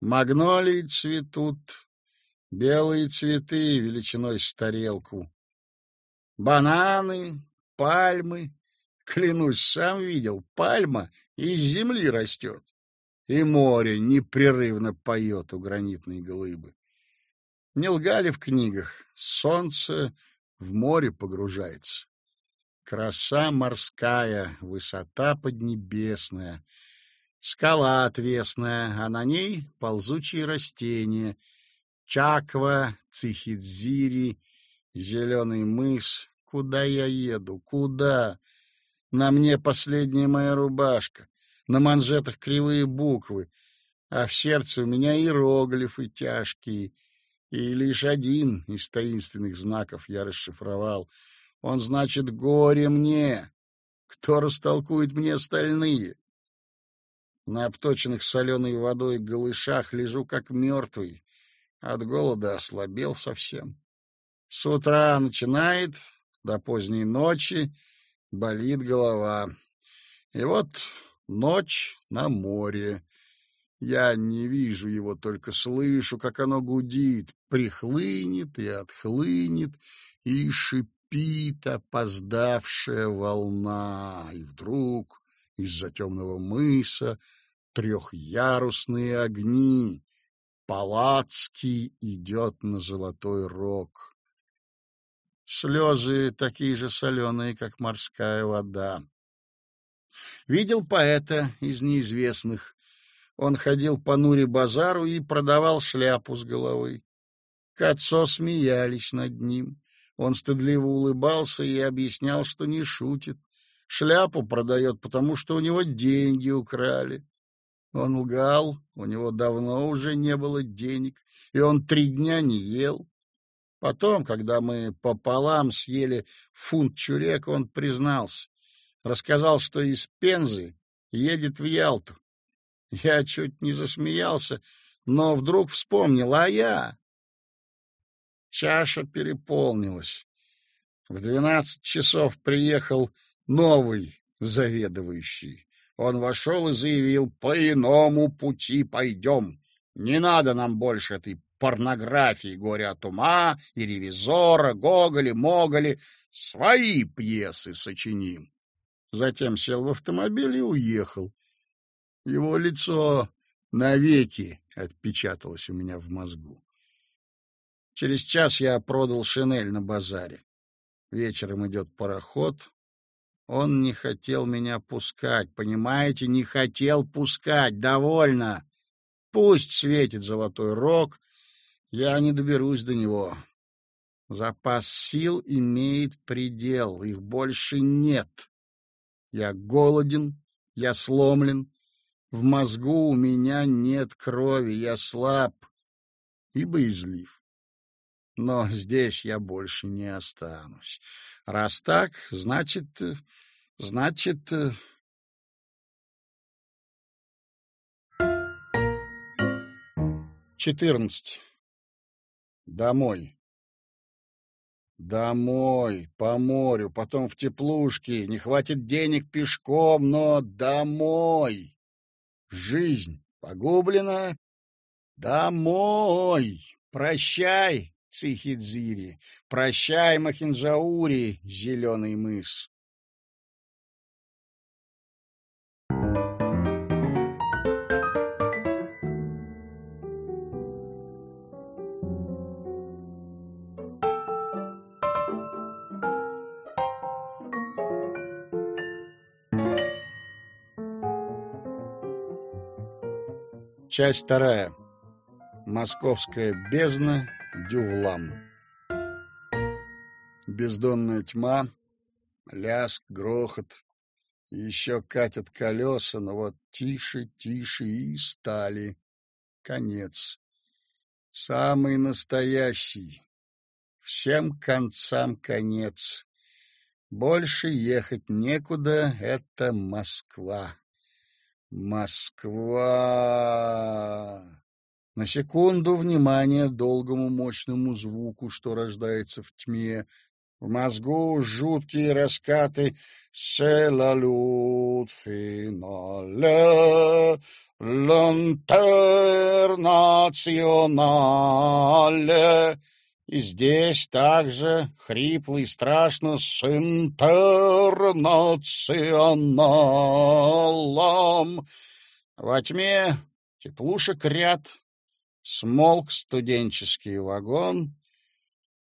Магнолии цветут, белые цветы величиной с тарелку. Бананы, пальмы. Клянусь, сам видел, пальма из земли растет. И море непрерывно поет у гранитной глыбы. Не лгали в книгах, солнце в море погружается. Краса морская, высота поднебесная — Скала отвесная, а на ней ползучие растения. Чаква, цихидзири, зеленый мыс. Куда я еду? Куда? На мне последняя моя рубашка. На манжетах кривые буквы. А в сердце у меня иероглифы тяжкие. И лишь один из таинственных знаков я расшифровал. Он значит «горе мне». Кто растолкует мне остальные? На обточенных соленой водой голышах лежу как мертвый. От голода ослабел совсем. С утра начинает, до поздней ночи болит голова. И вот ночь на море. Я не вижу его, только слышу, как оно гудит, прихлынет и отхлынет, и шипит опоздавшая волна. И вдруг из-за темного мыса трехярусные огни. Палацкий идет на золотой рог. Слезы такие же соленые, как морская вода. Видел поэта из неизвестных. Он ходил по Нуре базару и продавал шляпу с головы. Кацо смеялись над ним. Он стыдливо улыбался и объяснял, что не шутит. Шляпу продает, потому что у него деньги украли. Он лгал, у него давно уже не было денег, и он три дня не ел. Потом, когда мы пополам съели фунт чурек, он признался. Рассказал, что из Пензы едет в Ялту. Я чуть не засмеялся, но вдруг вспомнил, а я... Чаша переполнилась. В двенадцать часов приехал новый заведующий. Он вошел и заявил, по иному пути пойдем. Не надо нам больше этой порнографии «Горе от ума» и «Ревизора», «Гоголи», «Моголи». Свои пьесы сочиним. Затем сел в автомобиль и уехал. Его лицо навеки отпечаталось у меня в мозгу. Через час я продал шинель на базаре. Вечером идет пароход. Он не хотел меня пускать, понимаете, не хотел пускать. Довольно. Пусть светит золотой рог, я не доберусь до него. Запас сил имеет предел, их больше нет. Я голоден, я сломлен, в мозгу у меня нет крови, я слаб и боязлив. Но здесь я больше не останусь. Раз так, значит, значит... Четырнадцать. Домой. Домой, по морю, потом в теплушке. Не хватит денег пешком, но домой. Жизнь погублена. Домой. Прощай, Цихидзири. Прощай, Махинджаури, зеленый мыс. Часть вторая. Московская бездна, Дювлам. Бездонная тьма, ляск, грохот. Еще катят колеса, но вот тише, тише и стали. Конец. Самый настоящий. Всем концам конец. Больше ехать некуда, это Москва. Москва. На секунду внимание долгому мощному звуку, что рождается в тьме. В мозгу жуткие раскаты «C'est la lutte finale, l'internationale». И здесь также хрипло и страшно с интернационалом. Во тьме теплушек ряд, смолк студенческий вагон.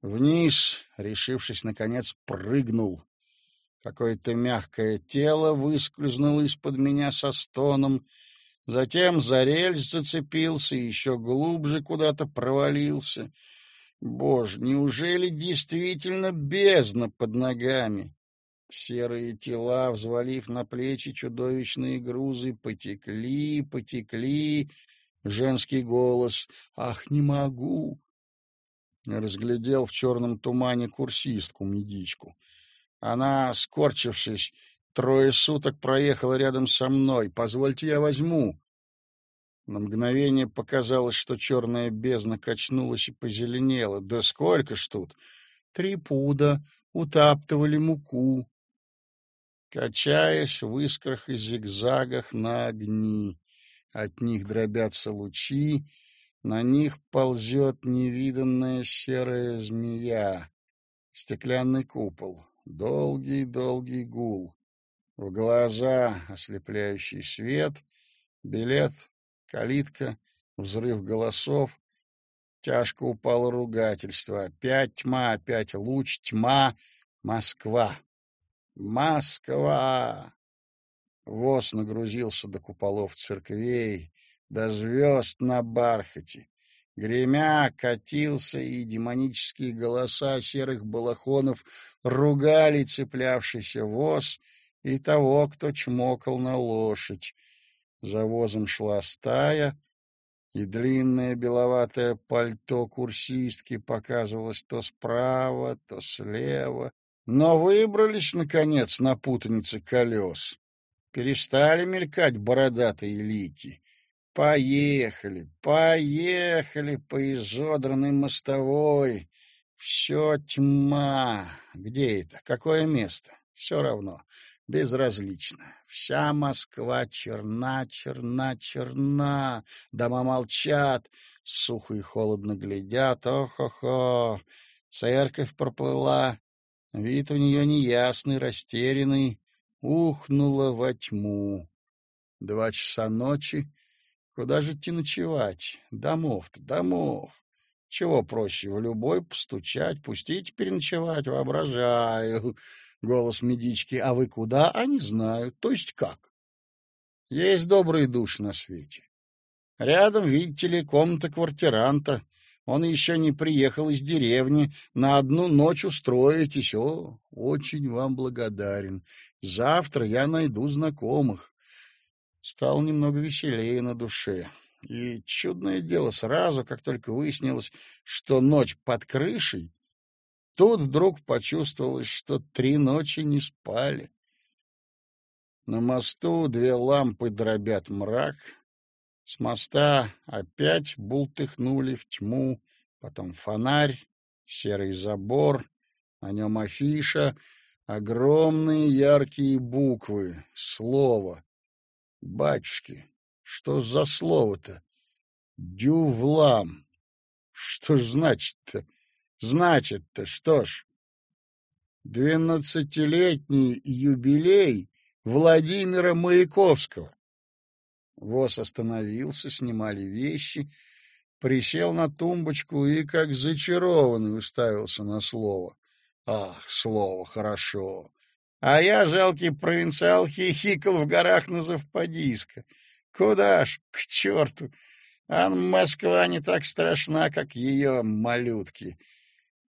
Вниз, решившись, наконец, прыгнул. Какое-то мягкое тело выскользнуло из-под меня со стоном, затем за рельс зацепился и еще глубже куда-то провалился — Боже, неужели действительно бездна под ногами? Серые тела, взвалив на плечи чудовищные грузы, потекли, потекли. Женский голос «Ах, не могу!» Разглядел в черном тумане курсистку-медичку. Она, скорчившись, трое суток проехала рядом со мной. «Позвольте, я возьму». На мгновение показалось, что черная бездна качнулась и позеленела. Да сколько ж тут! Три пуда утаптывали муку, качаясь в искрах и зигзагах на огни. От них дробятся лучи, на них ползет невиданная серая змея. Стеклянный купол, долгий-долгий гул. В глаза ослепляющий свет, билет Калитка, взрыв голосов. Тяжко упало ругательство. Опять тьма, опять луч, тьма. Москва. Москва! Воз нагрузился до куполов церквей, до звезд на бархате. Гремя катился, и демонические голоса серых балахонов ругали цеплявшийся воз и того, кто чмокал на лошадь. За возом шла стая, и длинное беловатое пальто курсистки показывалось то справа, то слева. Но выбрались, наконец, на путанице колес. Перестали мелькать бородатые лики. Поехали, поехали по изодранной мостовой. Все тьма. Где это? Какое место? Все равно. Безразлично. Вся Москва черна, черна, черна. Дома молчат, сухо и холодно глядят. Ох-охо! Церковь проплыла. Вид у нее неясный, растерянный. Ухнула во тьму. Два часа ночи. Куда же идти ночевать? Домов-то, домов. Чего проще, в любой постучать, пустить переночевать, воображаю. Голос медички, а вы куда? А не знаю. То есть как? Есть добрые души на свете. Рядом, видите ли, комната квартиранта. Он еще не приехал из деревни. На одну ночь устроитесь. О, очень вам благодарен. Завтра я найду знакомых. Стал немного веселее на душе. И чудное дело, сразу, как только выяснилось, что ночь под крышей, тут вдруг почувствовалось, что три ночи не спали. На мосту две лампы дробят мрак. С моста опять бултыхнули в тьму, потом фонарь, серый забор, на нем афиша, огромные яркие буквы, слово. Батюшки, что за слово-то? Дювлам. Что значит-то? Значит-то что ж? Двенадцатилетний юбилей Владимира Маяковского. Воз остановился, снимали вещи, присел на тумбочку и, как зачарованный, уставился на слово. Ах, слово, хорошо. А я, жалкий провинциал, хихикал в горах на Завпадийско. Куда ж, к черту! А Москва не так страшна, как ее малютки.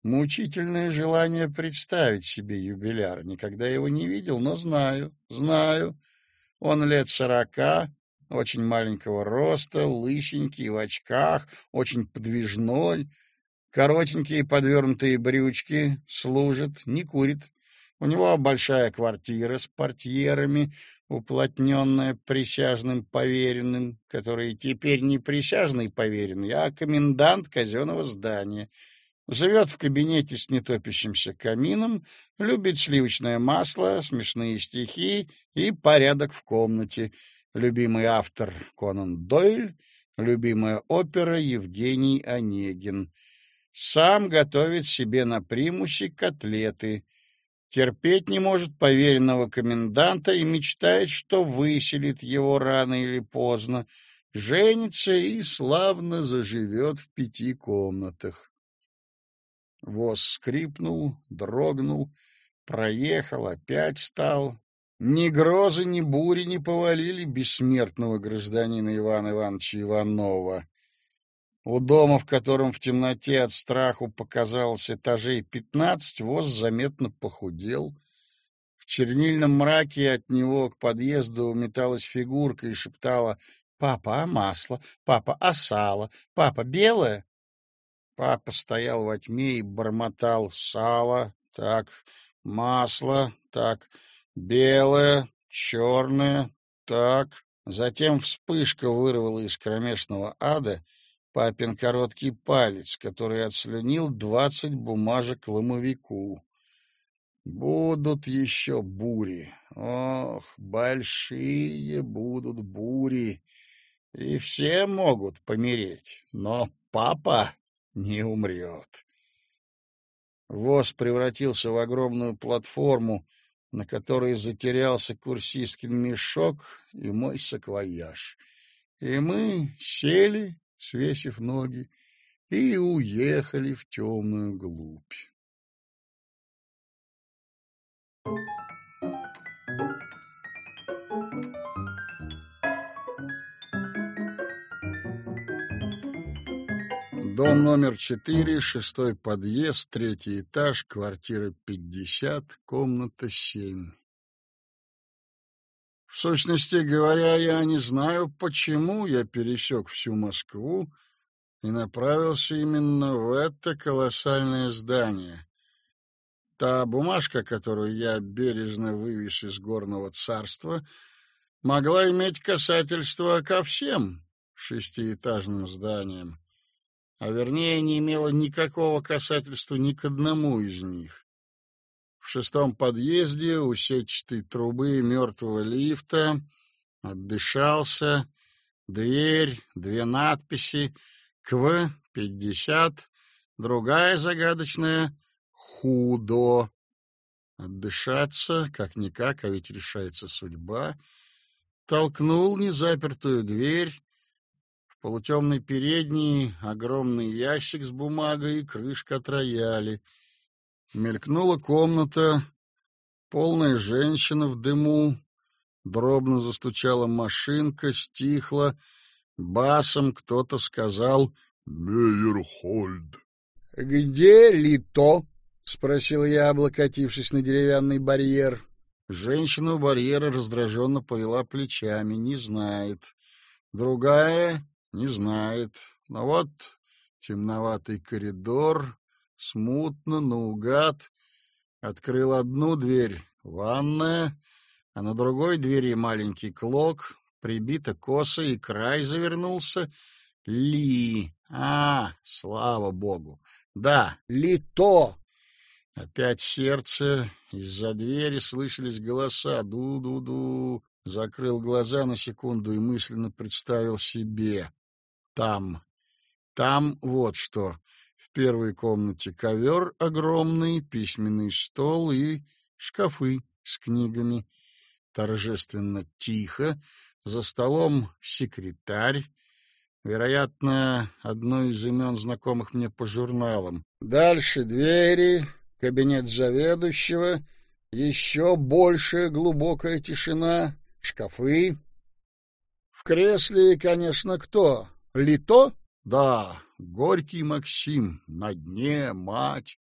Мучительное желание представить себе юбиляр. Никогда его не видел, но знаю, знаю. Он лет сорока, очень маленького роста, лысенький, в очках, очень подвижной. Коротенькие подвернутые брючки, служит, не курит, у него большая квартира с портьерами, уплотненная присяжным поверенным, который теперь не присяжный поверенный, а комендант казенного здания. Живет в кабинете с нетопящимся камином, любит сливочное масло, смешные стихи и порядок в комнате. Любимый автор Конан Дойль, любимая опера Евгений Онегин. Сам готовит себе на примусе котлеты — терпеть не может поверенного коменданта и мечтает, что выселит его рано или поздно, женится и славно заживет в пяти комнатах. Воз скрипнул, дрогнул, проехал, опять стал. Ни грозы, ни бури не повалили бессмертного гражданина Ивана Ивановича Иванова. У дома, в котором в темноте от страху показалось этажей пятнадцать, воз заметно похудел. В чернильном мраке от него к подъезду металась фигурка и шептала «Папа, а масло? Папа, а сало? Папа, белое?» Папа стоял во тьме и бормотал «Сало, так, масло, так, белое, черное, так». Затем вспышка вырвала из кромешного ада — папин короткий палец, который отслюнил двадцать бумажек ломовику. Будут еще бури. Ох, большие будут бури. И все могут помереть, но папа не умрет. Воз превратился в огромную платформу, на которой затерялся курсисткин мешок и мой саквояж. И мы сели свесив ноги, и уехали в темную глубь. Дом номер четыре, шестой подъезд, третий этаж, квартира пятьдесят, комната семь. Сущности говоря, я не знаю, почему я пересек всю Москву и направился именно в это колоссальное здание. Та бумажка, которую я бережно вывез из горного царства, могла иметь касательство ко всем шестиэтажным зданиям, а вернее не имела никакого касательства ни к одному из них. В шестом подъезде у сетчатой трубы мертвого лифта отдышался, дверь, две надписи «КВ-50», другая загадочная «Худо». Отдышаться, как-никак, а ведь решается судьба. Толкнул незапертую дверь. В полутемной передней огромный ящик с бумагой и крышка от рояля. Мелькнула комната, полная женщина в дыму. Дробно застучала машинка, стихла. Басом кто-то сказал «Мейерхольд». «Где Лито?» — спросил я, облокотившись на деревянный барьер. Женщина у барьера раздраженно повела плечами, не знает. Другая не знает. Но вот темноватый коридор, смутно, наугад. Открыл одну дверь — ванная, а на другой двери маленький клок, прибита коса и край завернулся. Ли. А, слава богу. Да, Лито. Опять сердце. Из-за двери слышались голоса. Ду-ду-ду. Закрыл глаза на секунду и мысленно представил себе. Там. Там вот что. В первой комнате ковер огромный, письменный стол и шкафы с книгами. Торжественно тихо. За столом секретарь. Вероятно, одно из имен, знакомых мне по журналам. Дальше двери, кабинет заведующего, еще большая глубокая тишина, шкафы. В кресле, конечно, кто? Лито? Да, Горький Максим, на дне мать.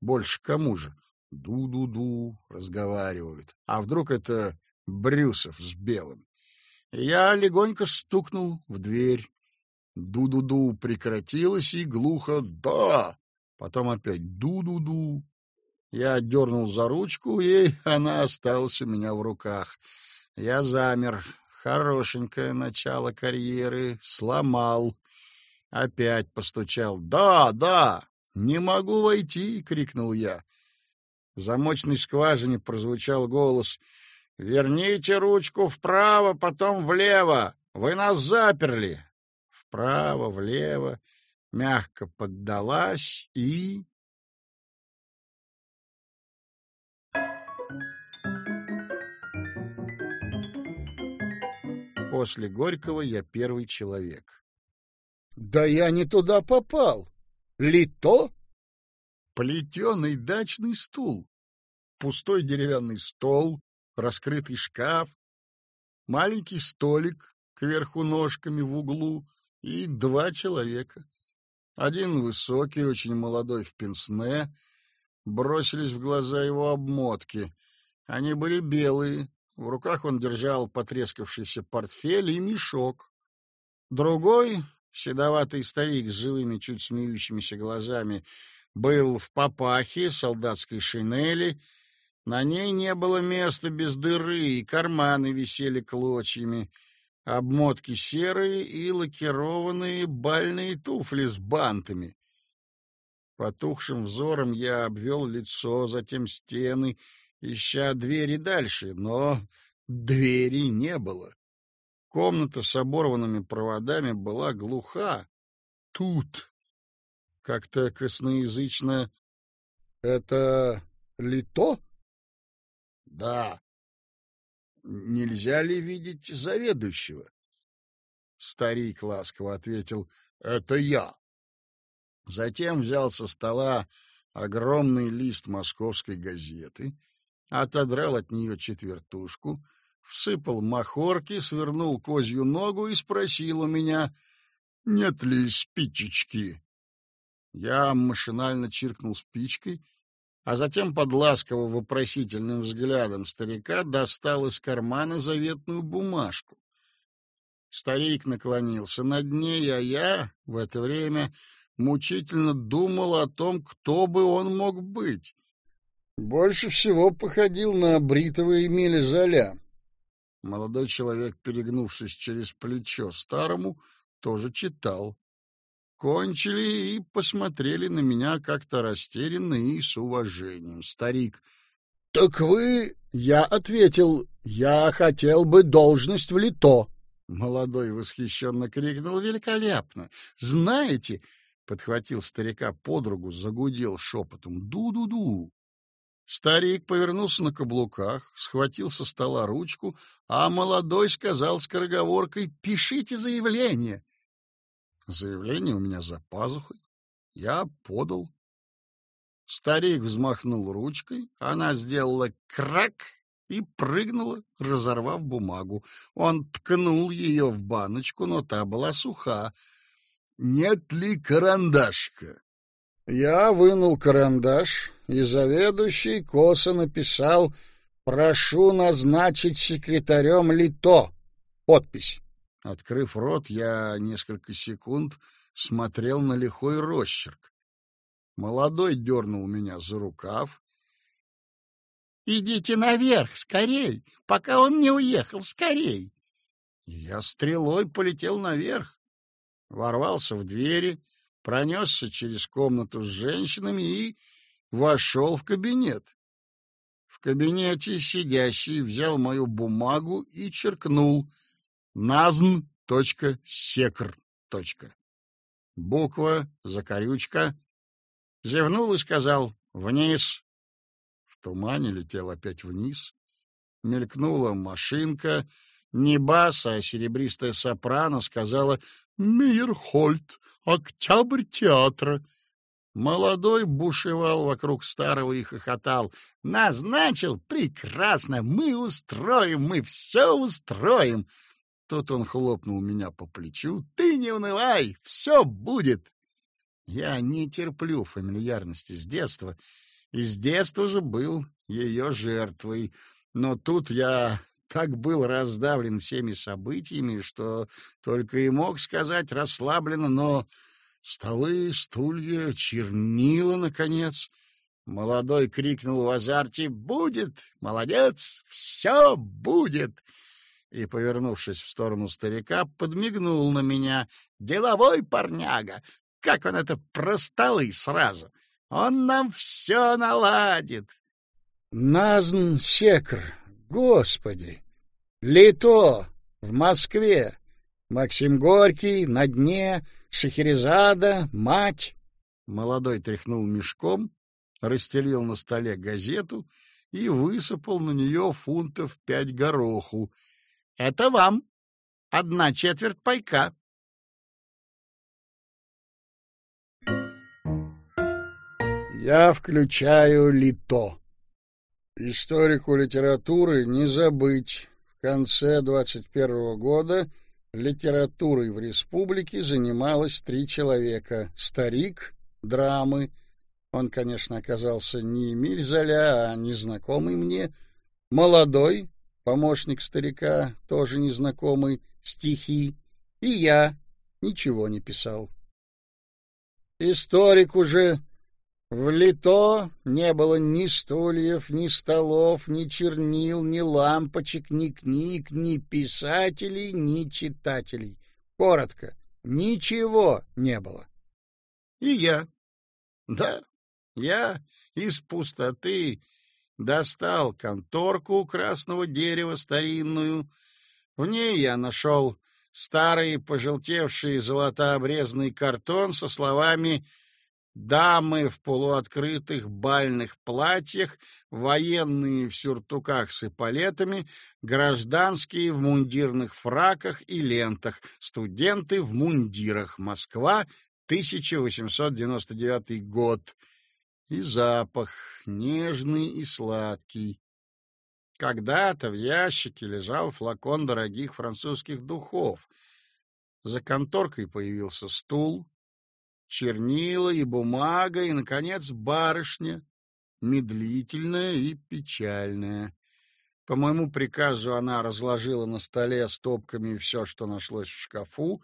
Больше кому же? Ду-ду-ду, разговаривают. А вдруг это Брюсов с Белым? Я легонько стукнул в дверь. Ду-ду-ду прекратилось и глухо «да». Потом опять ду-ду-ду. Я дернул за ручку, и она осталась у меня в руках. Я замер. Хорошенькое начало карьеры. Сломал. Опять постучал. «Да, да! Не могу войти!» — крикнул я. В замочной скважине прозвучал голос. «Верните ручку вправо, потом влево! Вы нас заперли!» Вправо, влево, мягко поддалась и... После Горького я первый человек. Да я не туда попал. Лито? Плетеный дачный стул, пустой деревянный стол, раскрытый шкаф, маленький столик кверху ножками в углу и два человека. Один высокий, очень молодой в пенсне, бросились в глаза его обмотки. Они были белые, в руках он держал потрескавшийся портфель и мешок. Другой, седоватый старик с живыми, чуть смеющимися глазами, был в папахе, солдатской шинели. На ней не было места без дыры, и карманы висели клочьями. Обмотки серые и лакированные бальные туфли с бантами. Потухшим взором я обвел лицо, затем стены ища двери дальше, но двери не было. Комната с оборванными проводами была глуха. Тут как-то косноязычно «Это лито?» «Да». «Нельзя ли видеть заведующего?» Старик ласково ответил «Это я». Затем взял со стола огромный лист московской газеты отодрал от нее четвертушку, всыпал махорки, свернул козью ногу и спросил у меня, нет ли спичечки. Я машинально чиркнул спичкой, а затем под ласково вопросительным взглядом старика достал из кармана заветную бумажку. Старик наклонился над ней, а я в это время мучительно думал о том, кто бы он мог быть. Больше всего походил на бритого Эмиля Золя. Молодой человек, перегнувшись через плечо старому, тоже читал. Кончили и посмотрели на меня как-то растерянно и с уважением. Старик Так вы, я ответил, я хотел бы должность в Лито. Молодой восхищенно крикнул великолепно. Знаете, подхватил старика подругу, загудел шепотом: "Ду-ду-ду". Старик повернулся на каблуках, схватил со стола ручку, а молодой сказал скороговоркой «Пишите заявление». Заявление у меня за пазухой. Я подал. Старик взмахнул ручкой, она сделала крак и прыгнула, разорвав бумагу. Он ткнул ее в баночку, но та была суха. «Нет ли карандашка?» Я вынул карандаш, и заведующий косо написал «Прошу назначить секретарем Лито». Подпись. Открыв рот, я несколько секунд смотрел на лихой росчерк. Молодой дернул меня за рукав. «Идите наверх, скорей, пока он не уехал, скорей!» Я стрелой полетел наверх, ворвался в двери, пронесся через комнату с женщинами и вошел в кабинет. В кабинете сидящий взял мою бумагу и черкнул «Назн.секр». Буква, закорючка. Зевнул и сказал «Вниз». В тумане летел опять вниз. Мелькнула машинка. Не бас, а серебристая сопрано сказала «Мейерхольд, октябрь театра». Молодой бушевал вокруг старого и хохотал. «Назначил? Прекрасно! Мы устроим, мы все устроим!» Тут он хлопнул меня по плечу. «Ты не унывай, все будет!» Я не терплю фамильярности с детства, и с детства же был ее жертвой. Но тут я так был раздавлен всеми событиями, что только и мог сказать расслабленно, но столы, стулья, чернила, наконец. Молодой крикнул в азарте «Будет! Молодец! Все будет!» и, повернувшись в сторону старика, подмигнул на меня. «Деловой парняга! Как он это про столы сразу! Он нам все наладит!» «Назн Секр! Господи! Лито! В Москве! Максим Горький, на дне, Шахерезада, мать!» Молодой тряхнул мешком, расстелил на столе газету и высыпал на нее фунтов пять гороху — это вам. Одна четверть пайка. Я включаю лито. Историку литературы не забыть. Конце 21 года литературой в республике занималось три человека. Старик, драмы. Он, конечно, оказался не Эмиль Золя, а незнакомый мне. Молодой, помощник старика, тоже незнакомый, стихи, и я ничего не писал. Историк уже в лито не было ни стульев, ни столов, ни чернил, ни лампочек, ни книг, ни писателей, ни читателей. Коротко, ничего не было. И я. Да, я из пустоты достал конторку красного дерева старинную. В ней я нашел старый пожелтевший золотообрезанный картон со словами «Дамы в полуоткрытых бальных платьях, военные в сюртуках с эполетами, гражданские в мундирных фраках и лентах, студенты в мундирах. Москва, 1899 год» и запах нежный и сладкий. Когда-то в ящике лежал флакон дорогих французских духов. За конторкой появился стул, чернила и бумага, и, наконец, барышня, медлительная и печальная. По моему приказу она разложила на столе стопками все, что нашлось в шкафу,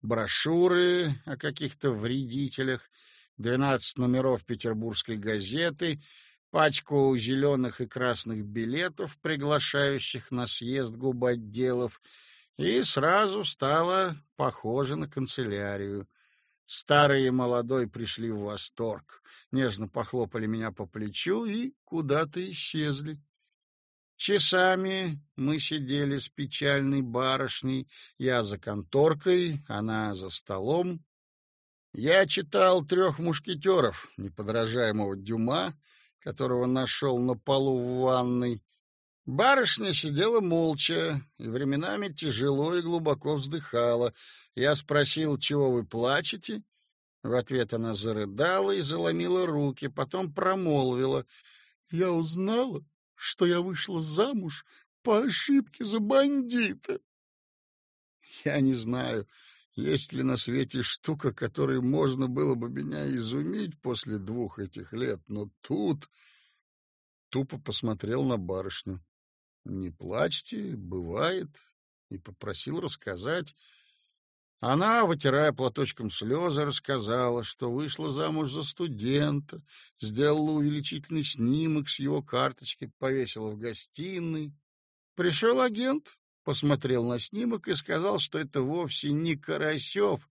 брошюры о каких-то вредителях — двенадцать номеров петербургской газеты, пачку зеленых и красных билетов, приглашающих на съезд губотделов, и сразу стало похоже на канцелярию. Старый и молодой пришли в восторг, нежно похлопали меня по плечу и куда-то исчезли. Часами мы сидели с печальной барышней, я за конторкой, она за столом. Я читал «Трех мушкетеров» неподражаемого Дюма, которого нашел на полу в ванной. Барышня сидела молча и временами тяжело и глубоко вздыхала. Я спросил, чего вы плачете? В ответ она зарыдала и заломила руки, потом промолвила. Я узнала, что я вышла замуж по ошибке за бандита. Я не знаю, есть ли на свете штука, которой можно было бы меня изумить после двух этих лет, но тут тупо посмотрел на барышню. Не плачьте, бывает, и попросил рассказать, она, вытирая платочком слезы, рассказала, что вышла замуж за студента, сделала увеличительный снимок с его карточки, повесила в гостиной. Пришел агент, посмотрел на снимок и сказал, что это вовсе не Карасев,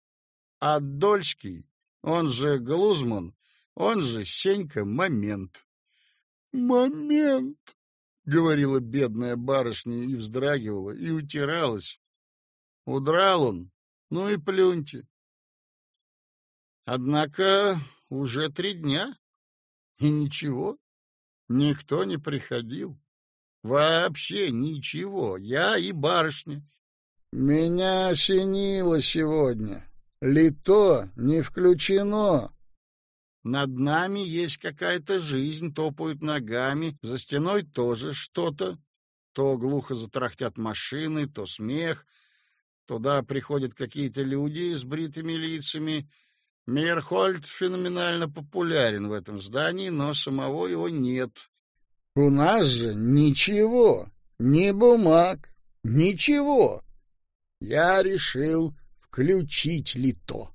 а Дольский, он же Глузман, он же Сенька Момент. «Момент!» — говорила бедная барышня и вздрагивала, и утиралась. Удрал он, ну и плюньте. Однако уже три дня, и ничего, никто не приходил. Вообще ничего, я и барышня. Меня осенило сегодня. Лито не включено. Над нами есть какая-то жизнь, топают ногами, за стеной тоже что-то. То глухо затарахтят машины, то смех — Туда приходят какие-то люди с бритыми лицами. Мейерхольд феноменально популярен в этом здании, но самого его нет. У нас же ничего, ни бумаг, ничего. Я решил включить лито.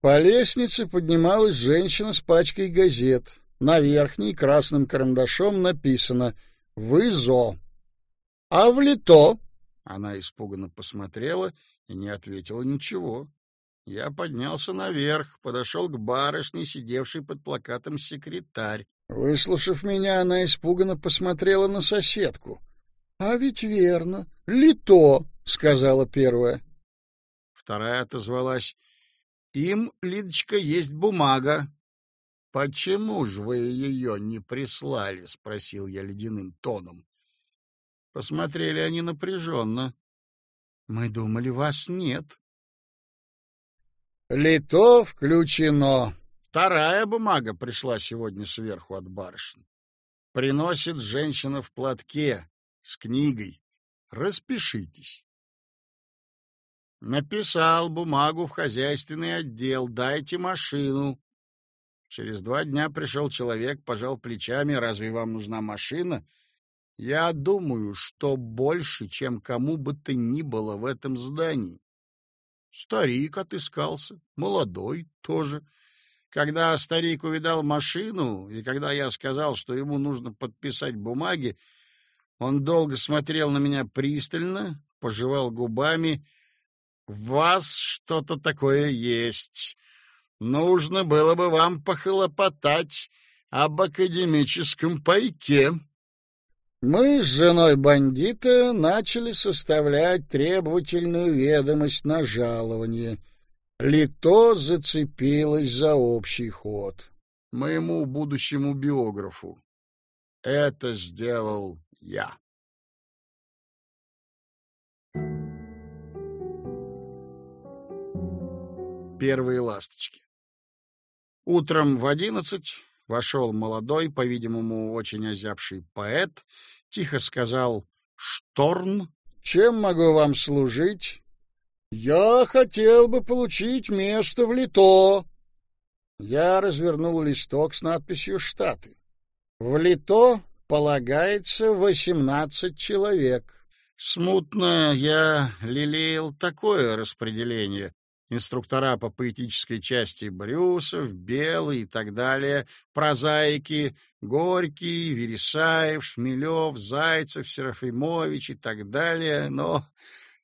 По лестнице поднималась женщина с пачкой газет. На верхней красным карандашом написано «Вызо». А в лито она испуганно посмотрела и не ответила ничего. Я поднялся наверх, подошел к барышне, сидевшей под плакатом «Секретарь». Выслушав меня, она испуганно посмотрела на соседку. — А ведь верно, лито, — сказала первая. Вторая отозвалась. — Им, Лидочка, есть бумага. — Почему же вы ее не прислали? — спросил я ледяным тоном. Посмотрели они напряженно. Мы думали, вас нет. Лито включено. Вторая бумага пришла сегодня сверху от барышни. Приносит женщина в платке с книгой. Распишитесь. Написал бумагу в хозяйственный отдел. Дайте машину. Через два дня пришел человек, пожал плечами. Разве вам нужна машина? Я думаю, что больше, чем кому бы то ни было в этом здании. Старик отыскался, молодой тоже. Когда старик увидал машину, и когда я сказал, что ему нужно подписать бумаги, он долго смотрел на меня пристально, пожевал губами. «В вас что-то такое есть. Нужно было бы вам похлопотать об академическом пайке». Мы с женой бандита начали составлять требовательную ведомость на жалование. Лито зацепилось за общий ход. Моему будущему биографу. Это сделал я. Первые ласточки. Утром в одиннадцать Вошел молодой, по-видимому, очень озябший поэт, тихо сказал «Шторн, чем могу вам служить?» «Я хотел бы получить место в Лито». Я развернул листок с надписью «Штаты». В Лито полагается восемнадцать человек. Смутно я лелеял такое распределение, инструктора по поэтической части Брюсов, Белый и так далее, прозаики Горький, Вересаев, Шмелев, Зайцев, Серафимович и так далее, но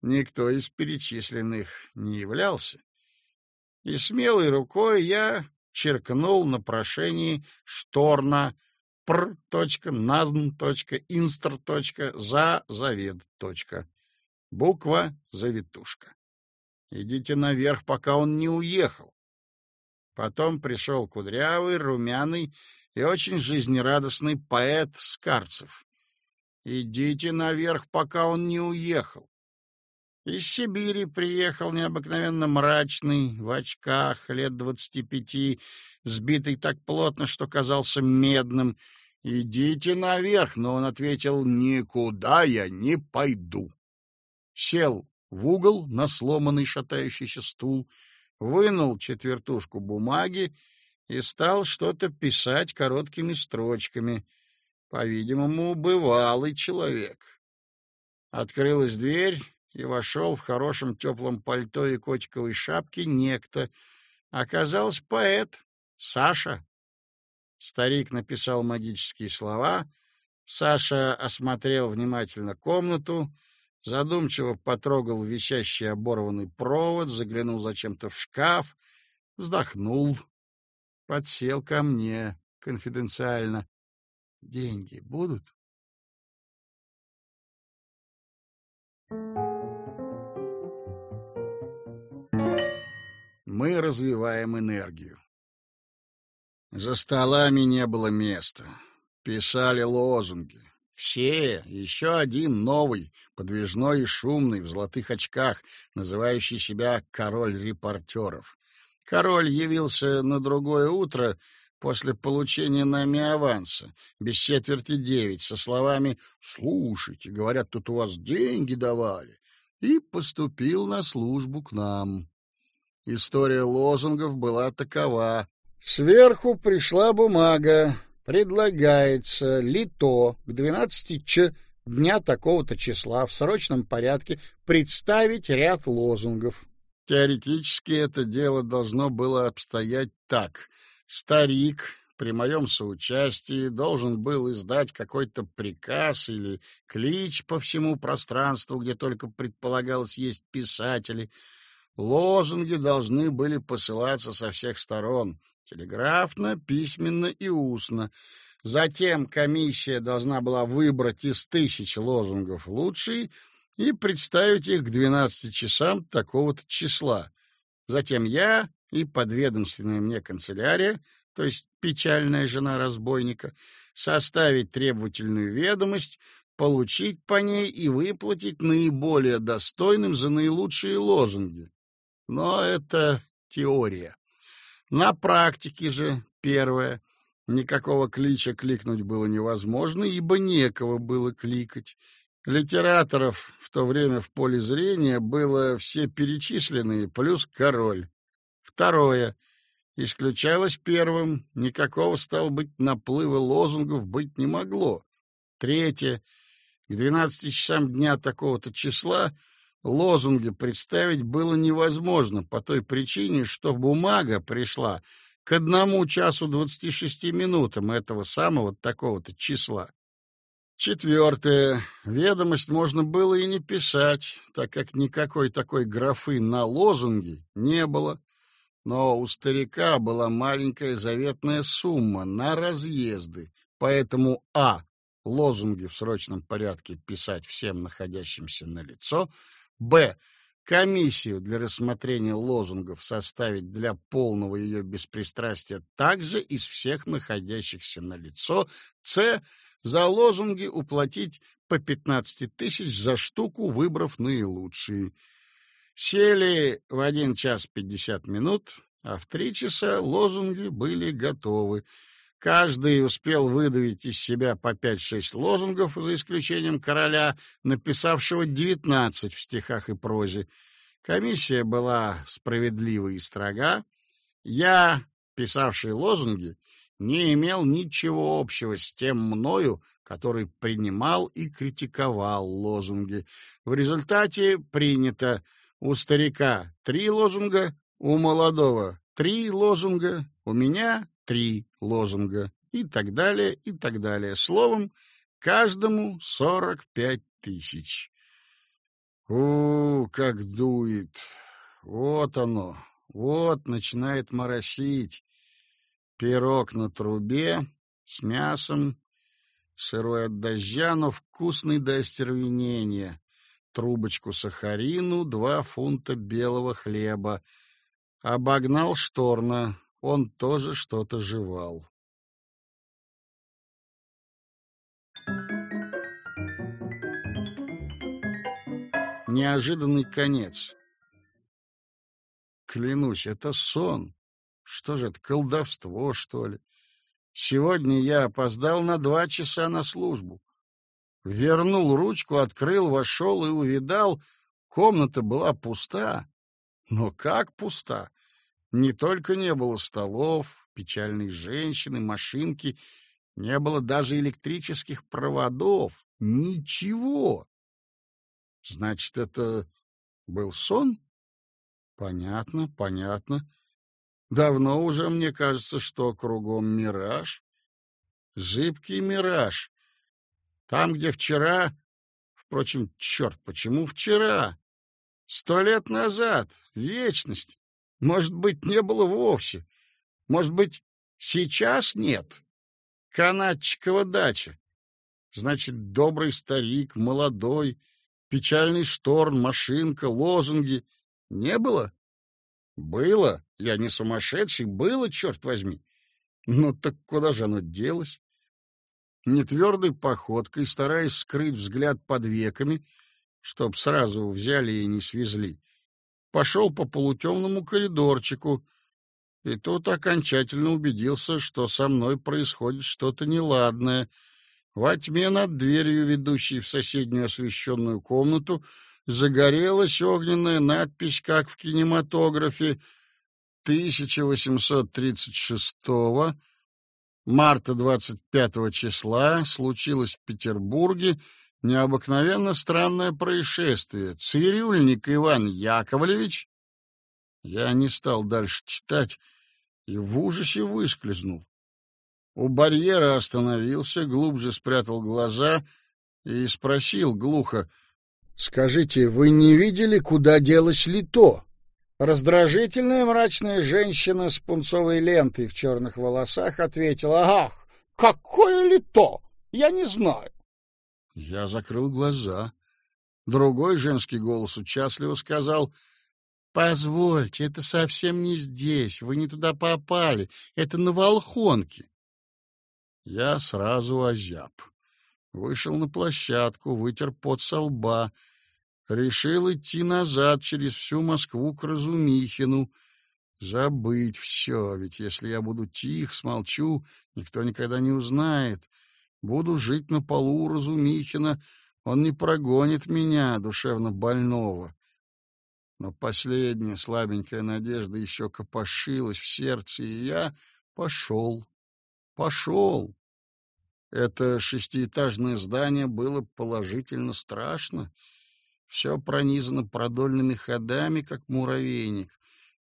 никто из перечисленных не являлся. и смелой рукой я черкнул на прошении шторна pr.nazm.instr. за завед. Буква завитушка. Идите наверх, пока он не уехал. Потом пришел кудрявый, румяный и очень жизнерадостный поэт Скарцев. Идите наверх, пока он не уехал. Из Сибири приехал необыкновенно мрачный, в очках, лет двадцати пяти, сбитый так плотно, что казался медным. «Идите наверх», но он ответил «Никуда я не пойду». Сел в угол на сломанный шатающийся стул, вынул четвертушку бумаги и стал что-то писать короткими строчками. По-видимому, бывалый человек. Открылась дверь, и вошел в хорошем теплом пальто и котиковой шапке некто. Оказался поэт Саша. Старик написал магические слова. Саша осмотрел внимательно комнату, задумчиво потрогал висящий оборванный провод, заглянул зачем-то в шкаф, вздохнул, подсел ко мне конфиденциально. «Деньги будут?» мы развиваем энергию. За столами не было места. Писали лозунги. Все, еще один новый, подвижной и шумный, в золотых очках, называющий себя «король репортеров». Король явился на другое утро после получения нами аванса, без четверти девять, со словами «Слушайте, говорят, тут у вас деньги давали», и поступил на службу к нам. История лозунгов была такова. Сверху пришла бумага. Предлагается лито к 12 ч дня такого-то числа в срочном порядке представить ряд лозунгов. Теоретически это дело должно было обстоять так. Старик при моем соучастии должен был издать какой-то приказ или клич по всему пространству, где только предполагалось есть писатели — Лозунги должны были посылаться со всех сторон, телеграфно, письменно и устно. Затем комиссия должна была выбрать из тысяч лозунгов лучшие и представить их к двенадцати часам такого-то числа. Затем я и подведомственная мне канцелярия, то есть печальная жена разбойника, составить требовательную ведомость, получить по ней и выплатить наиболее достойным за наилучшие лозунги. Но это теория. На практике же, первое, никакого клича кликнуть было невозможно, ибо некого было кликать. Литераторов в то время в поле зрения было все перечисленные, плюс король. Второе. Исключалось первым, никакого, стал быть, наплыва лозунгов быть не могло. Третье. К двенадцати часам дня такого-то числа лозунги представить было невозможно по той причине, что бумага пришла к одному часу двадцати шести минутам этого самого такого-то числа. Четвертое. Ведомость можно было и не писать, так как никакой такой графы на лозунги не было. Но у старика была маленькая заветная сумма на разъезды, поэтому а. лозунги в срочном порядке писать всем находящимся на лицо — Б. Комиссию для рассмотрения лозунгов составить для полного ее беспристрастия также из всех находящихся на лицо. С. За лозунги уплатить по 15 тысяч за штуку, выбрав наилучшие. Сели в один час пятьдесят минут, а в три часа лозунги были готовы. Каждый успел выдавить из себя по пять-шесть лозунгов, за исключением короля, написавшего девятнадцать в стихах и прозе. Комиссия была справедлива и строга. Я, писавший лозунги, не имел ничего общего с тем мною, который принимал и критиковал лозунги. В результате принято у старика три лозунга, у молодого три лозунга, у меня три лозунга и так далее, и так далее. Словом, каждому сорок пять тысяч. У, как дует! Вот оно, Вот начинает моросить. Пирог на трубе с мясом, сырой от дождя, но вкусный до остервенения. Трубочку сахарину, два фунта белого хлеба. Обогнал Шторна, он тоже что-то жевал. Неожиданный конец. Клянусь, это сон. Что же это, колдовство, что ли? Сегодня я опоздал на два часа на службу. Вернул ручку, открыл, вошел и увидал, комната была пуста. Но как пуста? Не только не было столов, печальной женщины, машинки, не было даже электрических проводов. Ничего. Значит, это был сон? Понятно, понятно. Давно уже мне кажется, что кругом мираж. Зыбкий мираж. Там, где вчера... Впрочем, черт, почему вчера? Сто лет назад, вечность. Может быть, не было вовсе. Может быть, сейчас нет. Канатчикова дача. Значит, добрый старик, молодой, печальный шторм, машинка, лозунги. Не было? Было. Я не сумасшедший. Было, черт возьми. Ну так куда же оно делось? Нетвердой походкой, стараясь скрыть взгляд под веками, чтоб сразу взяли и не свезли, пошел по полутемному коридорчику, и тут окончательно убедился, что со мной происходит что-то неладное. Во тьме над дверью, ведущей в соседнюю освещенную комнату, загорелась огненная надпись, как в кинематографе, 1836 марта 25 числа случилось в Петербурге необыкновенно странное происшествие. Цирюльник Иван Яковлевич... Я не стал дальше читать и в ужасе выскользнул. У барьера остановился, глубже спрятал глаза и спросил глухо, «Скажите, вы не видели, куда делось лито?» Раздражительная мрачная женщина с пунцовой лентой в черных волосах ответила, «Ах, какое лито! Я не знаю». Я закрыл глаза. Другой женский голос участливо сказал, «Позвольте, это совсем не здесь, вы не туда попали, это на Волхонке». Я сразу озяб. Вышел на площадку, вытер пот со лба, решил идти назад через всю Москву к Разумихину, забыть все, ведь если я буду тих, смолчу, никто никогда не узнает. Буду жить на полу у Разумихина, он не прогонит меня, душевно больного. Но последняя слабенькая надежда еще копошилась в сердце, и я пошел, пошел. Это шестиэтажное здание было положительно страшно. Все пронизано продольными ходами, как муравейник,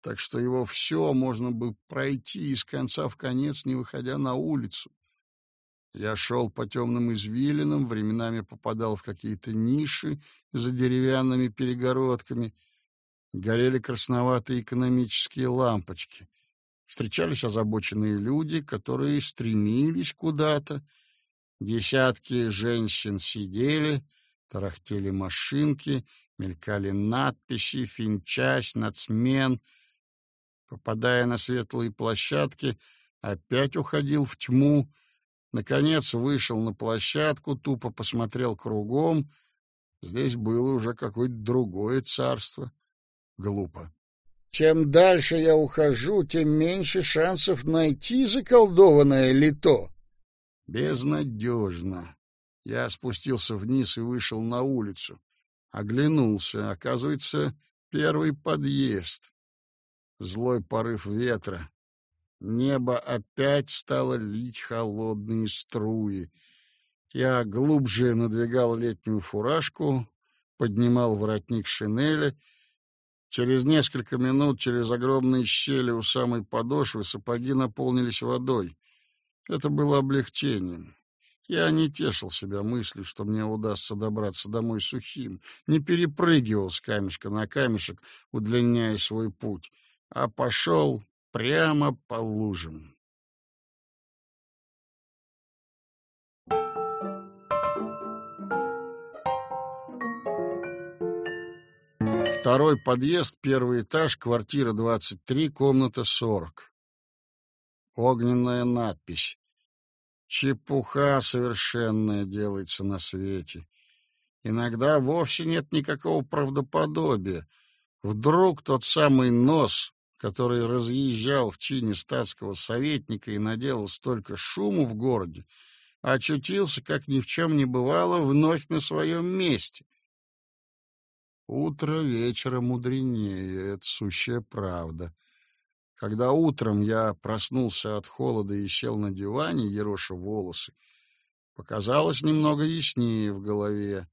так что его все можно бы пройти из конца в конец, не выходя на улицу. Я шел по темным извилинам, временами попадал в какие-то ниши за деревянными перегородками. Горели красноватые экономические лампочки. Встречались озабоченные люди, которые стремились куда-то. Десятки женщин сидели, Тарахтели машинки, мелькали надписи, финчась, нацмен. Попадая на светлые площадки, опять уходил в тьму. Наконец вышел на площадку, тупо посмотрел кругом. Здесь было уже какое-то другое царство. Глупо. Чем дальше я ухожу, тем меньше шансов найти заколдованное лито. Безнадежно. Я спустился вниз и вышел на улицу. Оглянулся. Оказывается, первый подъезд. Злой порыв ветра. Небо опять стало лить холодные струи. Я глубже надвигал летнюю фуражку, поднимал воротник шинели. Через несколько минут через огромные щели у самой подошвы сапоги наполнились водой. Это было облегчением. Я не тешил себя мыслью, что мне удастся добраться домой сухим, не перепрыгивал с камешка на камешек, удлиняя свой путь. а пошел прямо по лужам. Второй подъезд, первый этаж, квартира 23, комната 40. Огненная надпись. Чепуха совершенная делается на свете. Иногда вовсе нет никакого правдоподобия. Вдруг тот самый нос, который разъезжал в чине статского советника и наделал столько шуму в городе, очутился, как ни в чем не бывало, вновь на своем месте. Утро вечера мудренее, это сущая правда. Когда утром я проснулся от холода и сел на диване, ероша волосы, показалось немного яснее в голове.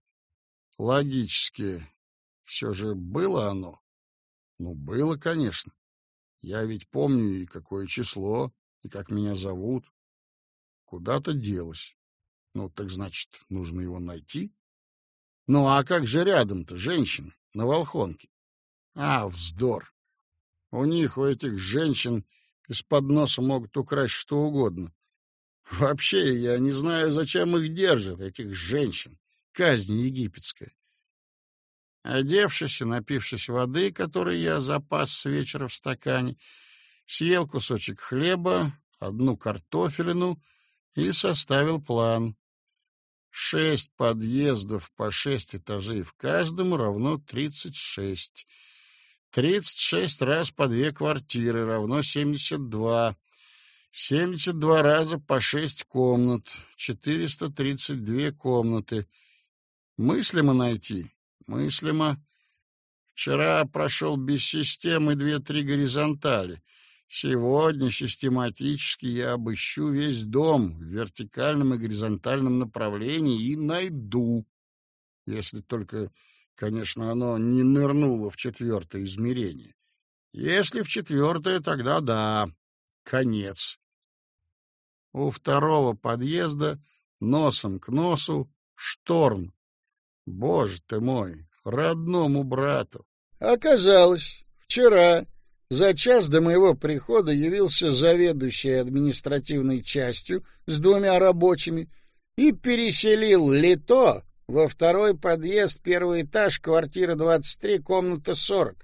Логически, все же было оно? Ну, было, конечно. Я ведь помню и какое число, и как меня зовут. Куда-то делось. Ну, так значит, нужно его найти? Ну, а как же рядом-то женщины на Волхонке? А, вздор! У них, у этих женщин, из-под носа могут украсть что угодно. Вообще, я не знаю, зачем их держат, этих женщин. Казнь египетская. Одевшись и напившись воды, которой я запас с вечера в стакане, съел кусочек хлеба, одну картофелину и составил план. Шесть подъездов по шесть этажей в каждом равно тридцать шесть. Тридцать шесть раз по две квартиры равно семьдесят два. Семьдесят два раза по шесть комнат. Четыреста тридцать две комнаты. Мыслимо найти? Мыслимо. Вчера прошел без системы две-три горизонтали — Сегодня систематически я обыщу весь дом в вертикальном и горизонтальном направлении и найду. Если только, конечно, оно не нырнуло в четвертое измерение. Если в четвертое, тогда да, конец. У второго подъезда носом к носу шторм. Боже ты мой, родному брату. Оказалось, вчера за час до моего прихода явился заведующий административной частью с двумя рабочими и переселил Лито во второй подъезд, первый этаж, квартира 23, комната 40.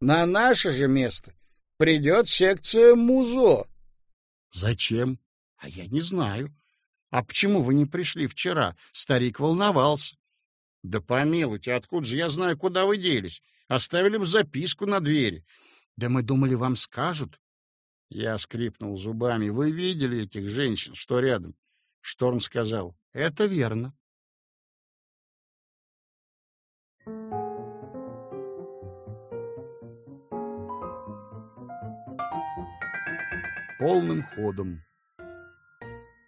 На наше же место придет секция МУЗО. Зачем? А я не знаю. А почему вы не пришли вчера? Старик волновался. Да помилуйте, откуда же я знаю, куда вы делись? Оставили бы записку на двери. Да мы думали, вам скажут. Я скрипнул зубами. Вы видели этих женщин, что рядом? Шторм сказал. Это верно. Полным ходом.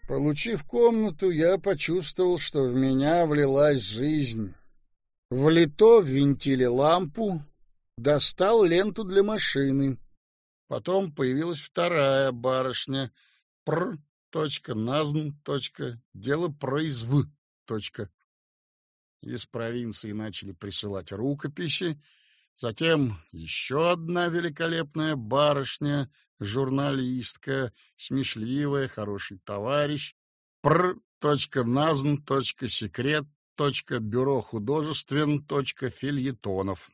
Получив комнату, я почувствовал, что в меня влилась жизнь. Влито ввинтили лампу, достал ленту для машины. Потом появилась вторая барышня. Пр. Назн. Дело произв. Из провинции начали присылать рукописи. Затем еще одна великолепная барышня, журналистка, смешливая, хороший товарищ. Пр. Назн. Секрет. Бюро художествен. Фильетонов.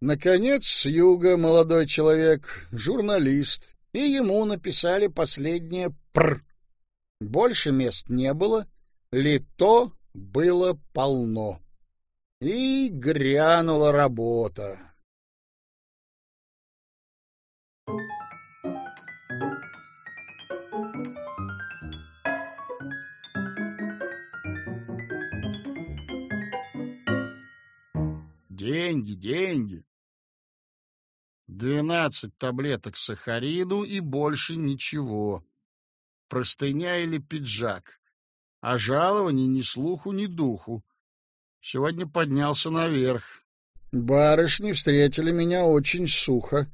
Наконец, с юга молодой человек, журналист, и ему написали последнее «пр». Больше мест не было, лито было полно. И грянула работа. Деньги, деньги. Двенадцать таблеток сахарину и больше ничего. Простыня или пиджак. А жалований ни слуху, ни духу. Сегодня поднялся наверх. Барышни встретили меня очень сухо.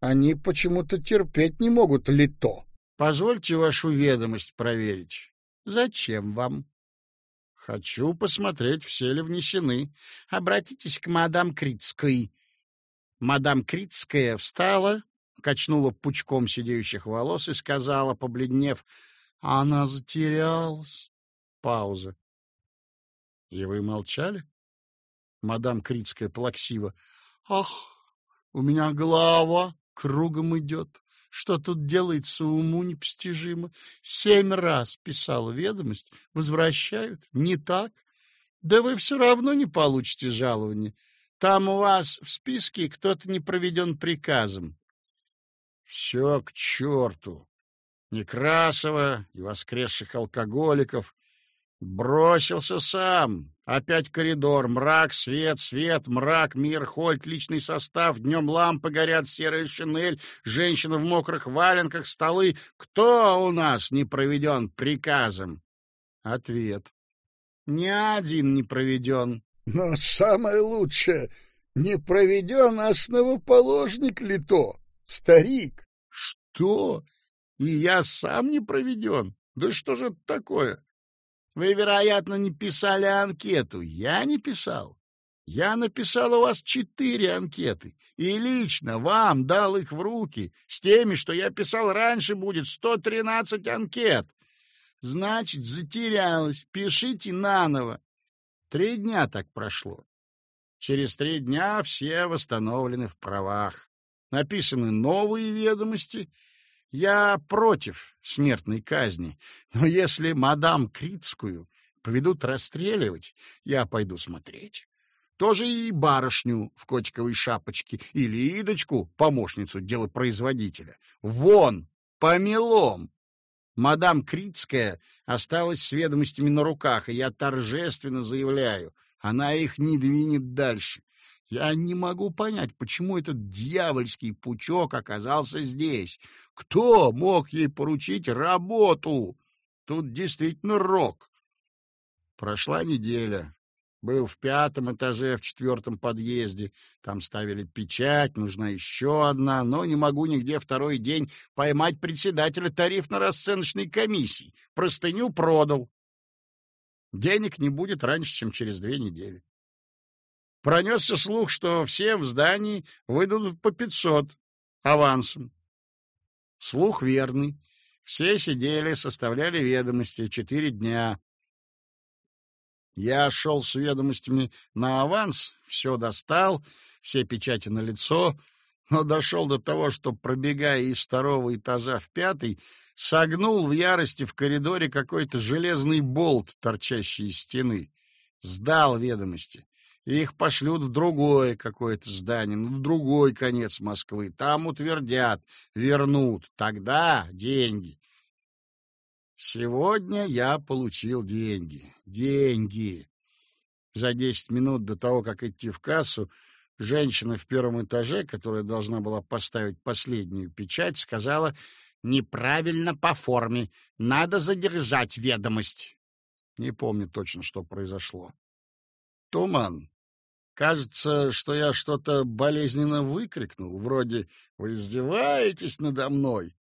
Они почему-то терпеть не могут лито. Позвольте вашу ведомость проверить. Зачем вам? Хочу посмотреть, все ли внесены. Обратитесь к мадам Критской. Мадам Критская встала, качнула пучком сидеющих волос и сказала, побледнев, «Она затерялась». Пауза. «И вы молчали?» Мадам Критская плаксиво. «Ах, у меня голова кругом идет. Что тут делается, уму непостижимо. Семь раз писал ведомость, возвращают. Не так? Да вы все равно не получите жалование. Там у вас в списке кто-то не проведен приказом. Все к черту. Некрасова и воскресших алкоголиков. Бросился сам. Опять коридор, мрак, свет, свет, мрак, мир, хольт, личный состав, днем лампы горят, серая шинель, женщина в мокрых валенках, столы. Кто у нас не проведен приказом? Ответ. Ни один не проведен. Но самое лучшее — не проведен основоположник ли то, старик? Что? И я сам не проведен? Да что же это такое? Вы, вероятно, не писали анкету. Я не писал. Я написал у вас четыре анкеты, и лично вам дал их в руки. С теми, что я писал раньше, будет сто тринадцать анкет. Значит, затерялась. Пишите наново. Три дня так прошло. Через три дня все восстановлены в правах. Написаны новые ведомости — я против смертной казни, но если мадам Критскую поведут расстреливать, я пойду смотреть. Тоже и барышню в котиковой шапочке или Идочку, помощницу делопроизводителя. Вон, по мелом. Мадам Критская осталась с ведомостями на руках, и я торжественно заявляю, она их не двинет дальше. Я не могу понять, почему этот дьявольский пучок оказался здесь. Кто мог ей поручить работу? Тут действительно рок. Прошла неделя. Был в пятом этаже, в четвертом подъезде. Там ставили печать, нужна еще одна, но не могу нигде второй день поймать председателя тарифно-расценочной комиссии. Простыню продал. Денег не будет раньше, чем через две недели. Пронесся слух, что все в здании выдадут по пятьсот авансом. Слух верный. Все сидели, составляли ведомости четыре дня. Я шел с ведомостями на аванс, все достал, все печати на лицо, но дошел до того, что, пробегая из второго этажа в пятый, согнул в ярости в коридоре какой-то железный болт, торчащий из стены. Сдал ведомости их пошлют в другое какое-то здание, ну, в другой конец Москвы. Там утвердят, вернут. Тогда деньги. Сегодня я получил деньги. Деньги. За десять минут до того, как идти в кассу, женщина в первом этаже, которая должна была поставить последнюю печать, сказала «Неправильно по форме. Надо задержать ведомость». Не помню точно, что произошло. Туман. Кажется, что я что-то болезненно выкрикнул, вроде «Вы издеваетесь надо мной?»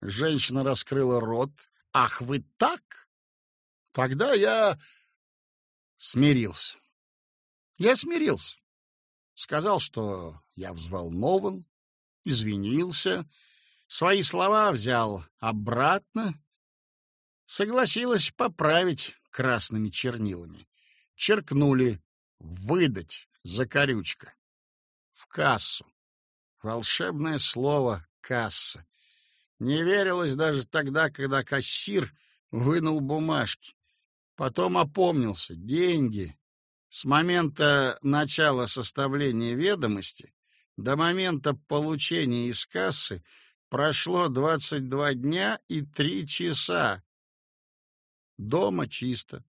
Женщина раскрыла рот. «Ах, вы так?» Тогда я смирился. Я смирился. Сказал, что я взволнован, извинился, свои слова взял обратно, согласилась поправить красными чернилами. Черкнули Выдать закорючка. В кассу. Волшебное слово «касса». Не верилось даже тогда, когда кассир вынул бумажки. Потом опомнился. Деньги. С момента начала составления ведомости до момента получения из кассы прошло 22 дня и 3 часа. Дома чисто.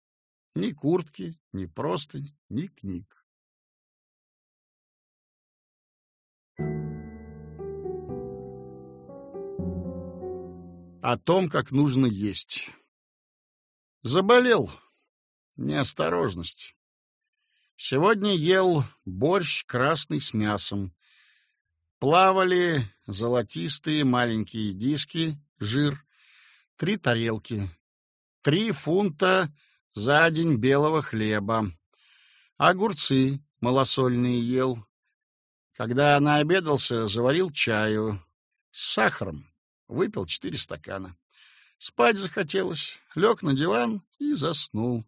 Ни куртки, ни простынь, ни книг. О том, как нужно есть. Заболел. Неосторожность. Сегодня ел борщ красный с мясом. Плавали золотистые маленькие диски, жир, три тарелки, три фунта за день белого хлеба. Огурцы малосольные ел. Когда наобедался, заварил чаю. с сахаром. Выпил четыре стакана. Спать захотелось, лег на диван и заснул.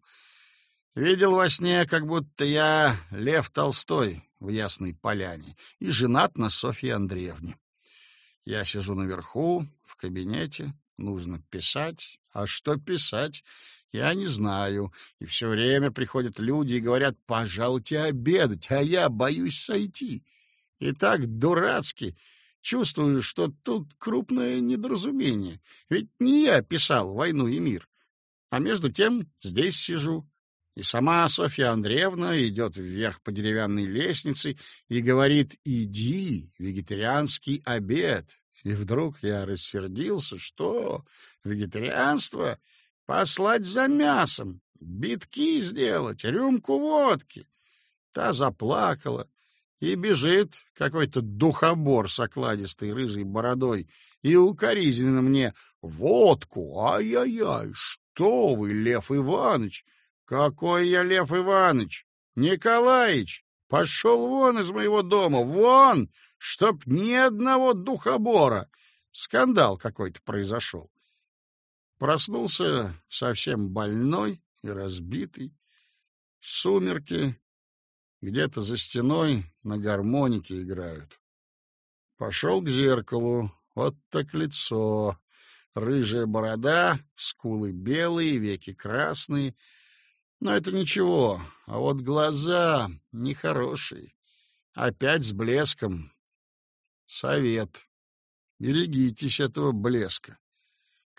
Видел во сне, как будто я Лев Толстой в Ясной Поляне и женат на Софье Андреевне. Я сижу наверху, в кабинете, нужно писать. А что писать, я не знаю. И все время приходят люди и говорят, пожалуйте обедать, а я боюсь сойти. И так дурацки чувствую, что тут крупное недоразумение. Ведь не я писал «Войну и мир». А между тем здесь сижу. И сама Софья Андреевна идет вверх по деревянной лестнице и говорит «Иди, вегетарианский обед». И вдруг я рассердился, что вегетарианство послать за мясом, битки сделать, рюмку водки. Та заплакала, и бежит какой-то духобор с окладистой рыжей бородой и укоризненно мне «Водку! Ай-яй-яй! Что вы, Лев Иванович! Какой я Лев Иванович! Николаич! Пошел вон из моего дома! Вон! Чтоб ни одного духобора!» Скандал какой-то произошел. Проснулся совсем больной и разбитый. Сумерки, где-то за стеной на гармонике играют. Пошел к зеркалу, вот так лицо. Рыжая борода, скулы белые, веки красные. Но это ничего, а вот глаза нехорошие. Опять с блеском. Совет. Берегитесь этого блеска.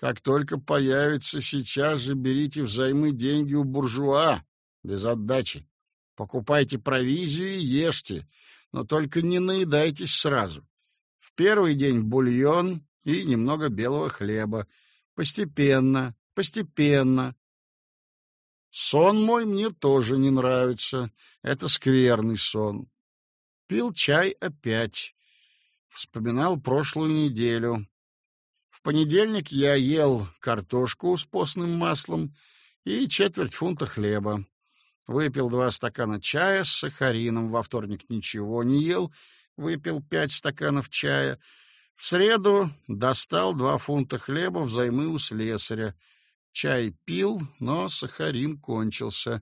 Как только появится, сейчас же берите взаймы деньги у буржуа, без отдачи. Покупайте провизию и ешьте, но только не наедайтесь сразу. В первый день бульон и немного белого хлеба. Постепенно, постепенно. Сон мой мне тоже не нравится. Это скверный сон. Пил чай опять. Вспоминал прошлую неделю понедельник я ел картошку с постным маслом и четверть фунта хлеба. Выпил два стакана чая с сахарином, во вторник ничего не ел, выпил пять стаканов чая. В среду достал два фунта хлеба взаймы у слесаря. Чай пил, но сахарин кончился.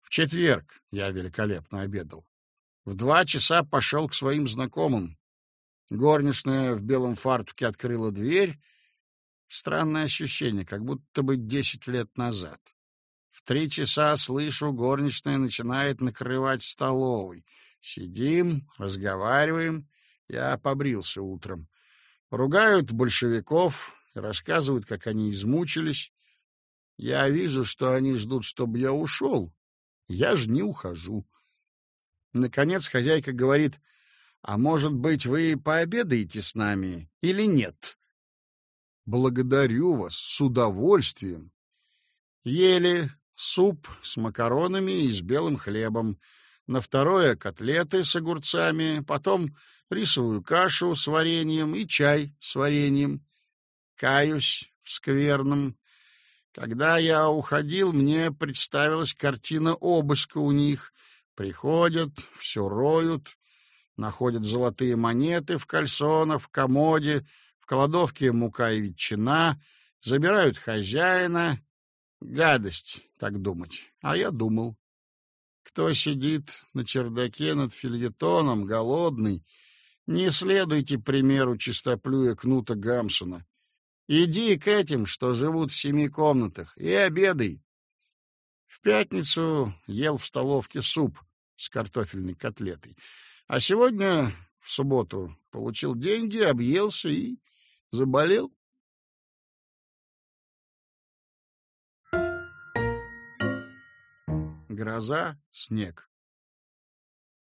В четверг я великолепно обедал. В два часа пошел к своим знакомым. Горничная в белом фартуке открыла дверь. Странное ощущение, как будто бы десять лет назад. В три часа слышу, горничная начинает накрывать в столовой. Сидим, разговариваем. Я побрился утром. Ругают большевиков, рассказывают, как они измучились. Я вижу, что они ждут, чтобы я ушел. Я же не ухожу. Наконец хозяйка говорит — а может быть, вы пообедаете с нами или нет? Благодарю вас с удовольствием. Ели суп с макаронами и с белым хлебом. На второе — котлеты с огурцами, потом рисовую кашу с вареньем и чай с вареньем. Каюсь в скверном. Когда я уходил, мне представилась картина обыска у них. Приходят, все роют, находят золотые монеты в кальсонах, в комоде, в кладовке мука и ветчина, забирают хозяина. Гадость, так думать. А я думал. Кто сидит на чердаке над фильетоном, голодный, не следуйте примеру чистоплюя Кнута Гамсуна. Иди к этим, что живут в семи комнатах, и обедай. В пятницу ел в столовке суп с картофельной котлетой. А сегодня, в субботу, получил деньги, объелся и заболел. Гроза, снег.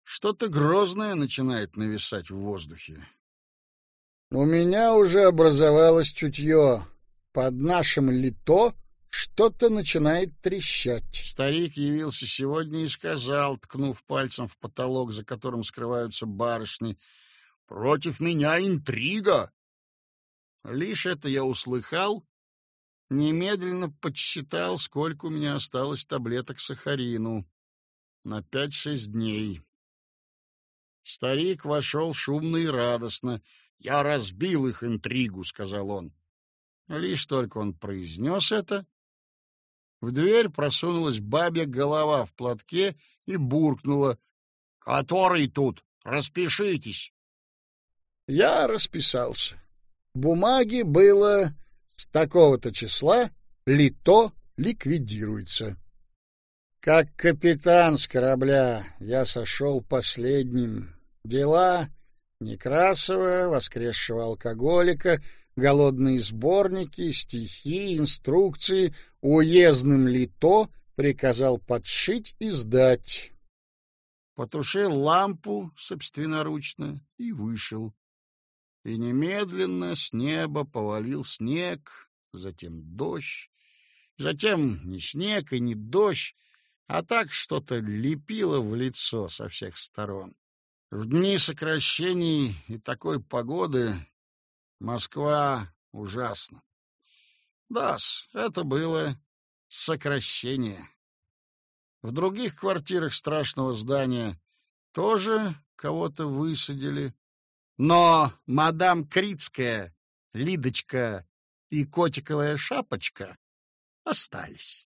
Что-то грозное начинает нависать в воздухе. У меня уже образовалось чутье. Под нашим лито что-то начинает трещать. Старик явился сегодня и сказал, ткнув пальцем в потолок, за которым скрываются барышни, «Против меня интрига!» Лишь это я услыхал, немедленно подсчитал, сколько у меня осталось таблеток сахарину на пять-шесть дней. Старик вошел шумно и радостно, Я разбил их интригу, — сказал он. Лишь только он произнес это, в дверь просунулась бабья голова в платке и буркнула. — Который тут? Распишитесь. Я расписался. Бумаги было с такого-то числа, лито ликвидируется. Как капитан с корабля я сошел последним. Дела Некрасова, воскресшего алкоголика, голодные сборники, стихи, инструкции, уездным ли то приказал подшить и сдать. Потушил лампу собственноручно и вышел. И немедленно с неба повалил снег, затем дождь, затем не снег и не дождь, а так что-то лепило в лицо со всех сторон. В дни сокращений и такой погоды Москва ужасна. Да это было сокращение. В других квартирах страшного здания тоже кого-то высадили. Но мадам Крицкая, Лидочка и котиковая шапочка остались.